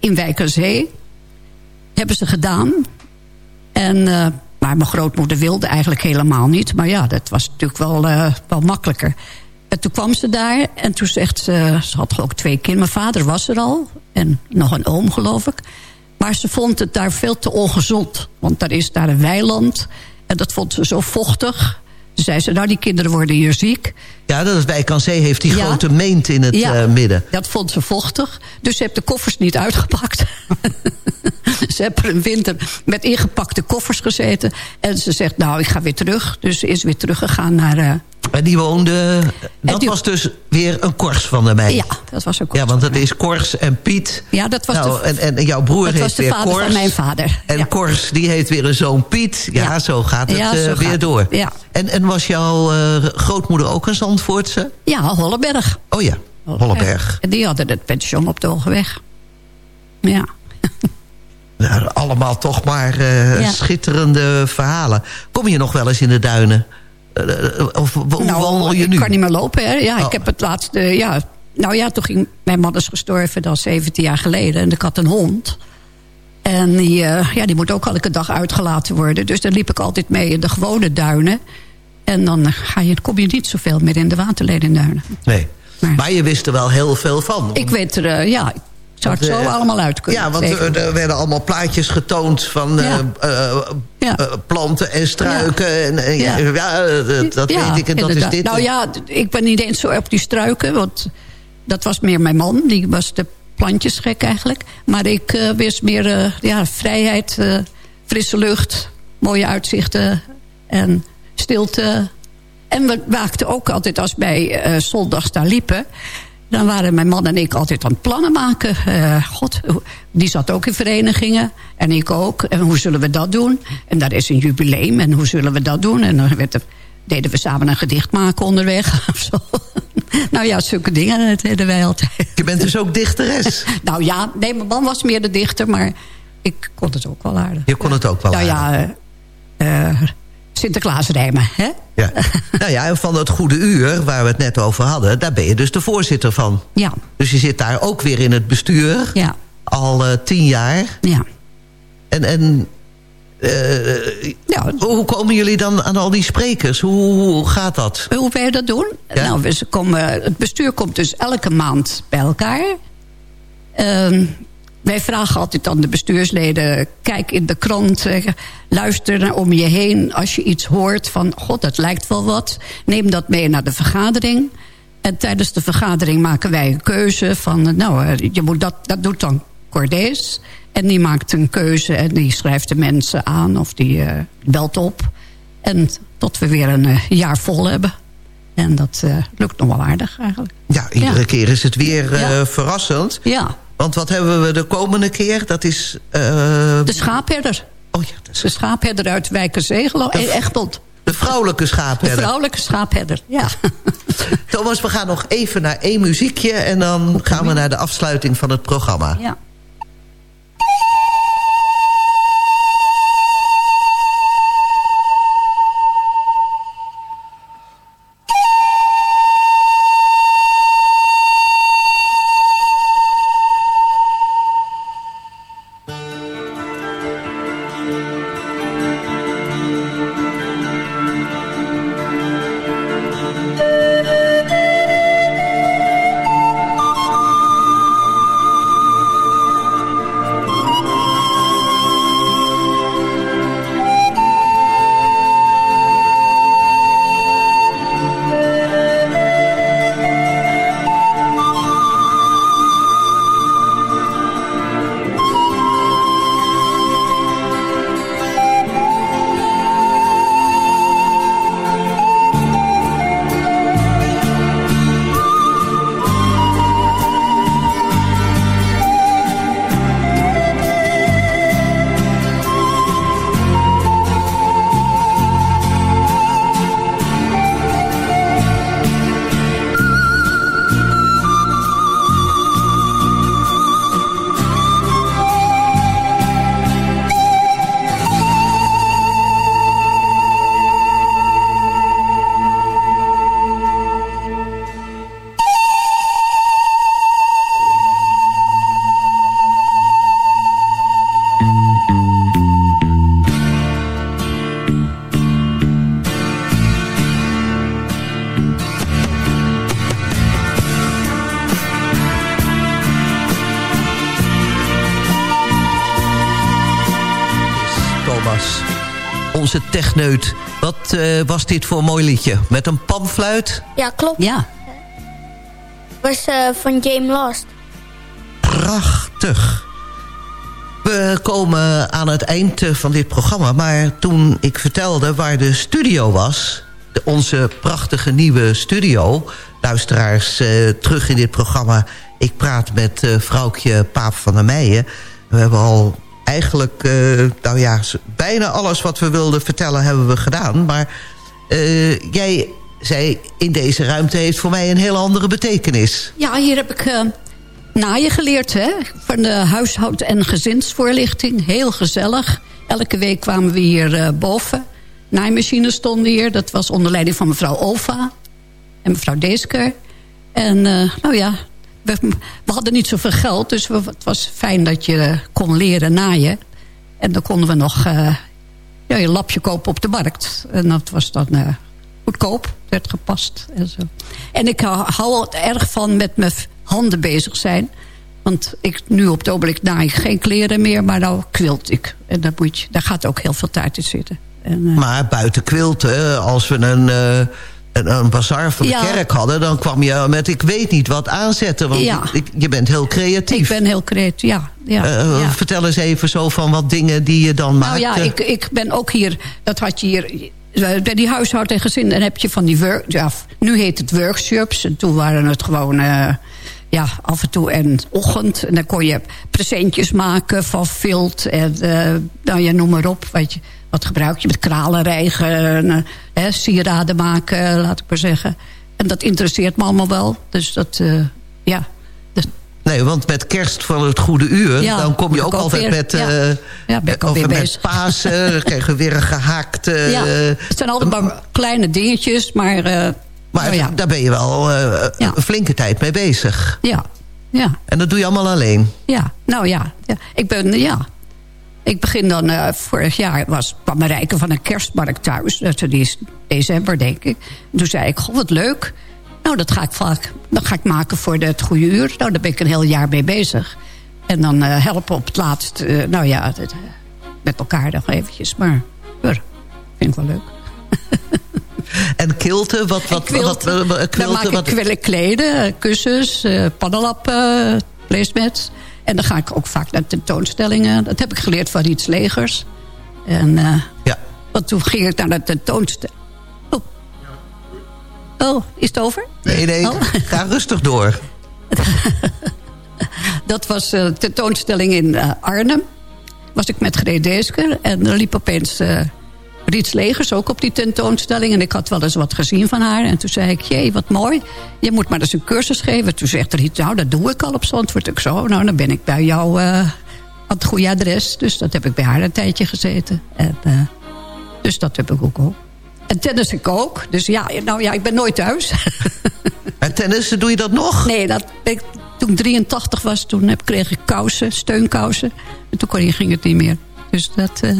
in Wijkenzee. Hebben ze gedaan. En, eh, maar mijn grootmoeder wilde eigenlijk helemaal niet. Maar ja, dat was natuurlijk wel, eh, wel makkelijker. En toen kwam ze daar en toen zegt ze... Ze had ook twee kinderen. Mijn vader was er al. En nog een oom, geloof ik. Maar ze vond het daar veel te ongezond. Want daar is daar een weiland. En dat vond ze zo vochtig. Toen zei ze, nou die kinderen worden hier ziek. Ja, dat is Wijk aan Zee heeft die Ja. grote meent in het Ja. eh, midden. Dat vond ze vochtig. Dus ze heeft de koffers niet uitgepakt. ze heeft er een winter met ingepakte koffers gezeten. En ze zegt, nou, ik ga weer terug. Dus ze is weer teruggegaan naar... eh, En die woonde... Dat was dus weer een kors van de meid. ja, dat was ook Ja, want dat is Kors en Piet. Ja, dat was nou, de, en, en jouw broer dat heeft was de weer vader Kors. van mijn vader. En ja. Kors, die heeft weer een zoon Piet. Ja, Ja. zo gaat het Ja, eh, zo weer gaat door. het. Ja. En, en was jouw eh, grootmoeder ook een Zandvoortse? ja, Holleberg. Oh ja, Holleberg. En die hadden het pension op de Hogeweg. Ja. Nou, allemaal toch maar eh, schitterende verhalen. Kom je nog wel eens in de duinen? Eh, eh, of hoe wandel je ik nu? kan niet meer lopen, hè. Ja, Oh. ik heb het laatste... Ja, nou ja, toen ging... Mijn man is gestorven, dat is 17 jaar geleden. En ik had een hond. En die, eh, ja, die moet ook elke dag uitgelaten worden. Dus dan liep ik altijd mee in de gewone duinen. En dan ga je, kom je niet zoveel meer in de waterledenduinen. Nee. Maar- Maar je wist er wel heel veel van. Ik weet er, eh, ja... Ik zou het Want, zo eh, allemaal uit kunnen. Ja, want zeker. er, er werden allemaal plaatjes getoond van eh, Ja. eh, planten en struiken. En, ja, dat, dat weet ik en dat inderdaad. is dit. Nou ja, ik ben niet eens zo op die struiken. Want dat was meer mijn man. Die was de plantjesgek eigenlijk. Maar ik wist meer ja, vrijheid, frisse lucht, mooie uitzichten en stilte. En we waakten ook altijd als wij zondags daar liepen... dan waren mijn man en ik altijd aan het plannen maken. Eh, God, die zat ook in verenigingen. En ik ook. En hoe zullen we dat doen? En daar is een jubileum. En hoe zullen we dat doen? En dan werd er, deden we samen een gedicht maken onderweg. Of zo. nou ja, zulke dingen dat deden wij altijd. Je bent dus ook dichteres. nou ja, nee, mijn man was meer de dichter. Maar ik kon het ook wel aardig. Je kon het ook wel Nou aardig. ja, eh, eh, Sinterklaas rijmen, hè? Ja. nou ja, en van het Goede Uur, waar we het net over hadden... daar ben je dus de voorzitter van. Ja, Dus je zit daar ook weer in het bestuur. ja, Al eh, tien jaar. ja. En, en eh, ja hoe komen jullie dan aan al die sprekers? Hoe, hoe gaat dat? Hoe wij dat doen? Ja. Nou, we komen, het bestuur komt dus elke maand bij elkaar. Ehm, wij vragen altijd aan de bestuursleden... kijk in de krant, eh, luister naar om je heen... als je iets hoort van, god, dat lijkt wel wat... neem dat mee naar de vergadering. En tijdens de vergadering maken wij een keuze van... eh, nou, eh, je moet dat, dat doet dan Cordees... En die maakt een keuze en die schrijft de mensen aan of die belt op. En tot we weer een jaar vol hebben. En dat lukt nog wel aardig eigenlijk. Ja, iedere Ja. keer is het weer Ja. verrassend. Ja, Want wat hebben we de komende keer? Dat is... eh, de schaapherder. oh ja, dat is De schaapherder uit ik. Eh, Egmond. de vrouwelijke De schaapherder. vrouwelijke schaapherder, ja. Thomas, we gaan nog even naar één muziekje... en dan gaan we naar de afsluiting van het programma. ja. onze techneut. Wat eh, was dit voor een mooi liedje? Met een panfluit? Ja, klopt. Ja. Was uh, van James Last. Prachtig. We komen aan het eind eh, van dit programma. Maar toen ik vertelde waar de studio was... Onze prachtige nieuwe studio... luisteraars eh, terug in dit programma... ik praat met eh, vrouwtje Paap van der Meijen. We hebben al eigenlijk... eh, nou ja, bijna alles wat we wilden vertellen hebben we gedaan. Maar eh, jij zei... in deze ruimte heeft voor mij een heel andere betekenis. Ja, hier heb ik eh, naaien geleerd, hè. Van de huishoud- en gezinsvoorlichting. Heel gezellig. Elke week kwamen we hier eh, boven. Naaimachines stonden hier. Dat was onder leiding van mevrouw Ova. En mevrouw Deesker. En eh, nou ja, we, hadden niet zoveel geld. Dus we, het was fijn dat je kon leren naaien. En dan konden we nog eh, ja, een lapje kopen op de markt. En dat was dan goedkoop. Werd gepast en zo. En ik hou, hou er erg van met mijn handen bezig zijn. Want ik, nu op het ogenblik naai ik geen kleren meer, maar nou quilt ik. En daar, moet je, daar gaat ook heel veel tijd in zitten. En, eh, Maar buiten quilten, als we een, eh, een, een bazaar van de Ja. kerk hadden... dan kwam je met ik weet niet wat aanzetten. Want Ja. ik- je bent heel creatief. ik ben heel creatief, ja. ja, Eh. Vertel eens even zo van wat dingen die je dan Nou maakte. ja, ik, ik ben ook hier... Dat had je hier... Bij die huishoud en gezin, dan heb je van die work... Ja, nu heet het workshops. En toen waren het gewoon... eh, ja, af en toe en ochtend. En dan kon je presentjes maken van vilt. En eh, nou ja, noem maar op. Weet je, wat gebruik je met kralen rijgen. En, eh, sieraden maken, laat ik maar zeggen. En dat interesseert me allemaal wel. Dus dat, ja... Nee, want met kerst van het goede uur... Ja, dan kom je ook altijd weer- met... ja. eh, Ja, alweer met. Pasen. dan krijgen we weer een gehaakt... eh, ja, het zijn altijd maar kleine dingetjes, maar... eh, maar nou ja. daar ben je wel eh, een flinke tijd mee bezig. Ja, ja, En dat doe je allemaal alleen. ja. Nou ja, ja. ik ben, ja. Ik begin dan, eh, vorig jaar was, kwam Marijke van een kerstmarkt thuis. Dat is december, denk ik. En toen zei ik, goh, wat leuk. Nou, dat ga ik vaak, dat ga ik maken voor de, het goede uur. Nou, daar ben ik een heel jaar mee bezig. En dan eh, helpen op het laatst, eh, nou ja, eh, met elkaar nog eventjes. Maar, ja, vind ik wel leuk. En kilten, wat... wat, Quilten. wat, Dan maak ik wat- kleden, kussens, pannenlappen, placemats. En dan ga ik ook vaak naar tentoonstellingen. Dat heb ik geleerd van iets legers. En, Ja. want toen ging ik naar de tentoonstelling. Oh. is het over? Nee, nee, Oh. ga rustig door. Dat was een tentoonstelling in eh, Arnhem. Was ik met Greet Deesker. En er liep opeens eh Riets Legers ook op die tentoonstelling. En ik had wel eens wat gezien van haar. En toen zei ik, jee, wat mooi. Je moet maar eens een cursus geven. Toen zegt Riet, nou, dat doe ik al op Zandvoort. Ik zo, nou, dan ben ik bij jou eh, aan het goede adres. Dus dat heb ik bij haar een tijdje gezeten. En, eh, dus dat heb ik ook al. En tennis ik ook. Dus ja, nou ja, ik ben nooit thuis. En tennissen, doe je dat nog? Nee, dat, ik, toen ik 83 was, toen heb, kreeg ik kousen, steunkousen. En toen kon, ging het niet meer. Dus dat eh,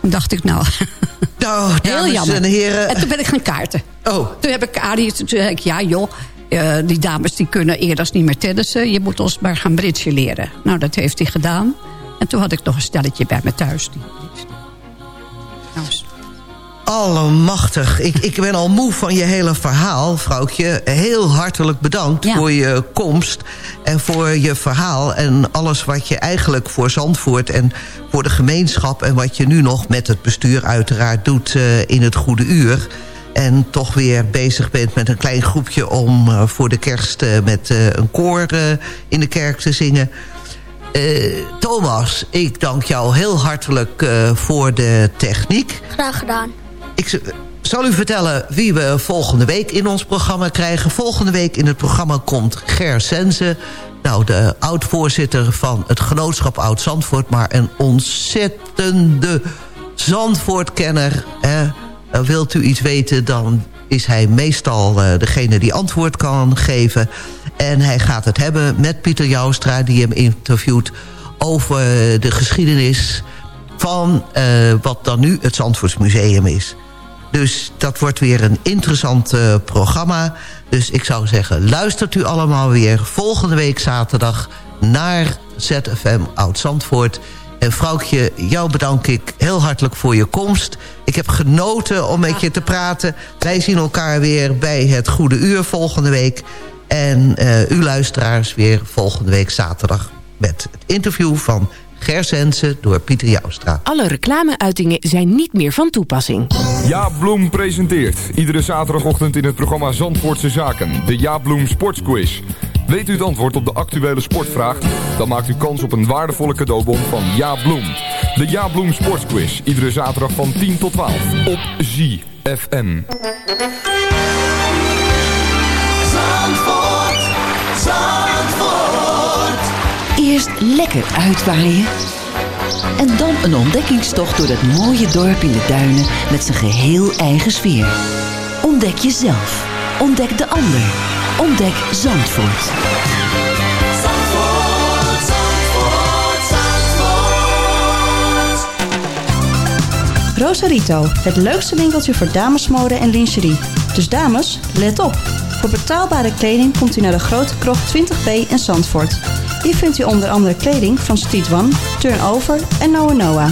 dacht ik, nou, Nou, heel jammer. en heren. En toen ben ik gaan kaarten. Oh, Toen heb ik Arie, toen zei ik, ja joh, eh, die dames die kunnen eerder niet meer tennissen. Je moet ons maar gaan bridgen leren. Nou, dat heeft hij gedaan. En toen had ik nog een stelletje bij me thuis. Die. Allemachtig. Ik, ik ben al moe van je hele verhaal, vrouwtje. Heel hartelijk bedankt Ja. voor je komst en voor je verhaal... en alles wat je eigenlijk voor Zandvoort en voor de gemeenschap... en wat je nu nog met het bestuur uiteraard doet eh, in het goede uur... en toch weer bezig bent met een klein groepje... om eh, voor de kerst eh, met eh, een koor eh, in de kerk te zingen... Eh, Thomas, ik dank jou heel hartelijk eh, voor de techniek. Graag gedaan. Ik zal u vertellen wie we volgende week in ons programma krijgen. Volgende week in het programma komt Ger Sense. Nou, de oud-voorzitter van het genootschap Oud-Zandvoort... maar een ontzettende Zandvoortkenner. Hè? Eh, Wilt u iets weten, dan is hij meestal eh, degene die antwoord kan geven. En hij gaat het hebben met Pieter Joustra, die hem interviewt... over de geschiedenis van eh, wat dan nu het Zandvoortsmuseum is. Dus dat wordt weer een interessant eh, programma. Dus ik zou zeggen, luistert u allemaal weer volgende week zaterdag... naar ZFM Oud-Zandvoort. En vrouwtje, jou bedank ik heel hartelijk voor je komst. Ik heb genoten om met je te praten. Wij zien elkaar weer bij het Goede Uur volgende week. En uh, u luisteraars weer volgende week zaterdag... met het interview van Gersense door Pieter Joustra. Alle reclameuitingen zijn niet meer van toepassing. Jaap Bloem presenteert iedere zaterdagochtend in het programma Zandvoortse Zaken... de Jaap Bloem Sportsquiz. Weet u het antwoord op de actuele sportvraag? Dan maakt u kans op een waardevolle cadeaubon van Jaap Bloem. De Jaap Bloem Sportsquiz, iedere zaterdag van 10 tot 12 op ZFM. Zandvoort, Zandvoort. Eerst lekker uitwaaien. En dan een ontdekkingstocht door dat mooie dorp in de duinen met zijn geheel eigen sfeer. Ontdek jezelf. Ontdek de ander. Ontdek Zandvoort. Rosarito, het leukste winkeltje voor damesmode en lingerie. Dus dames, let op. Voor betaalbare kleding komt u naar de grote krocht 20b in Zandvoort. Hier vindt u onder andere kleding van Street One, Turnover en Noah Noah.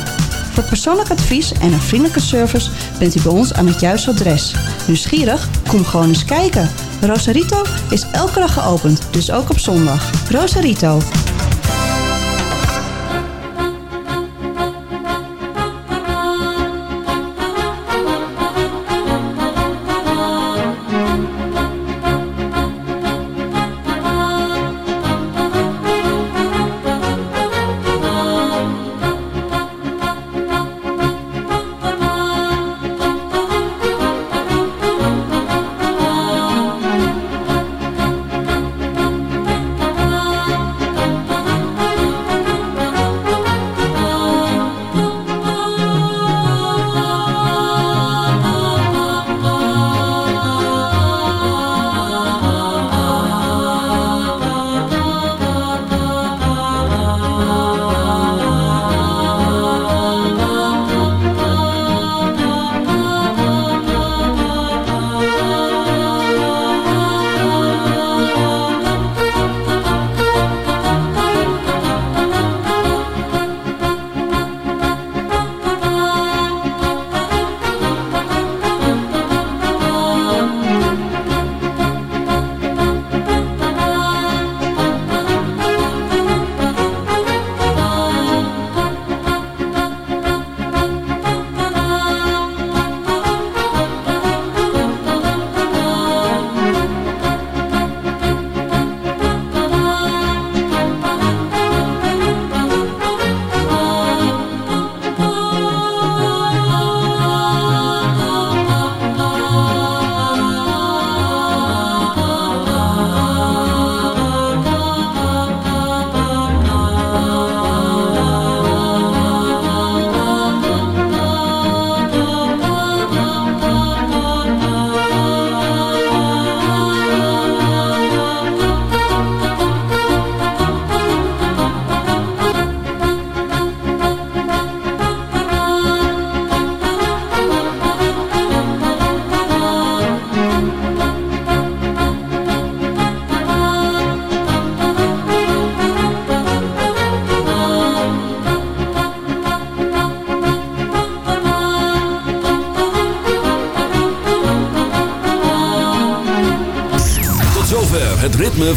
Voor persoonlijk advies en een vriendelijke service bent u bij ons aan het juiste adres. Nieuwsgierig? Kom gewoon eens kijken. Rosarito is elke dag geopend, dus ook op zondag. Rosarito.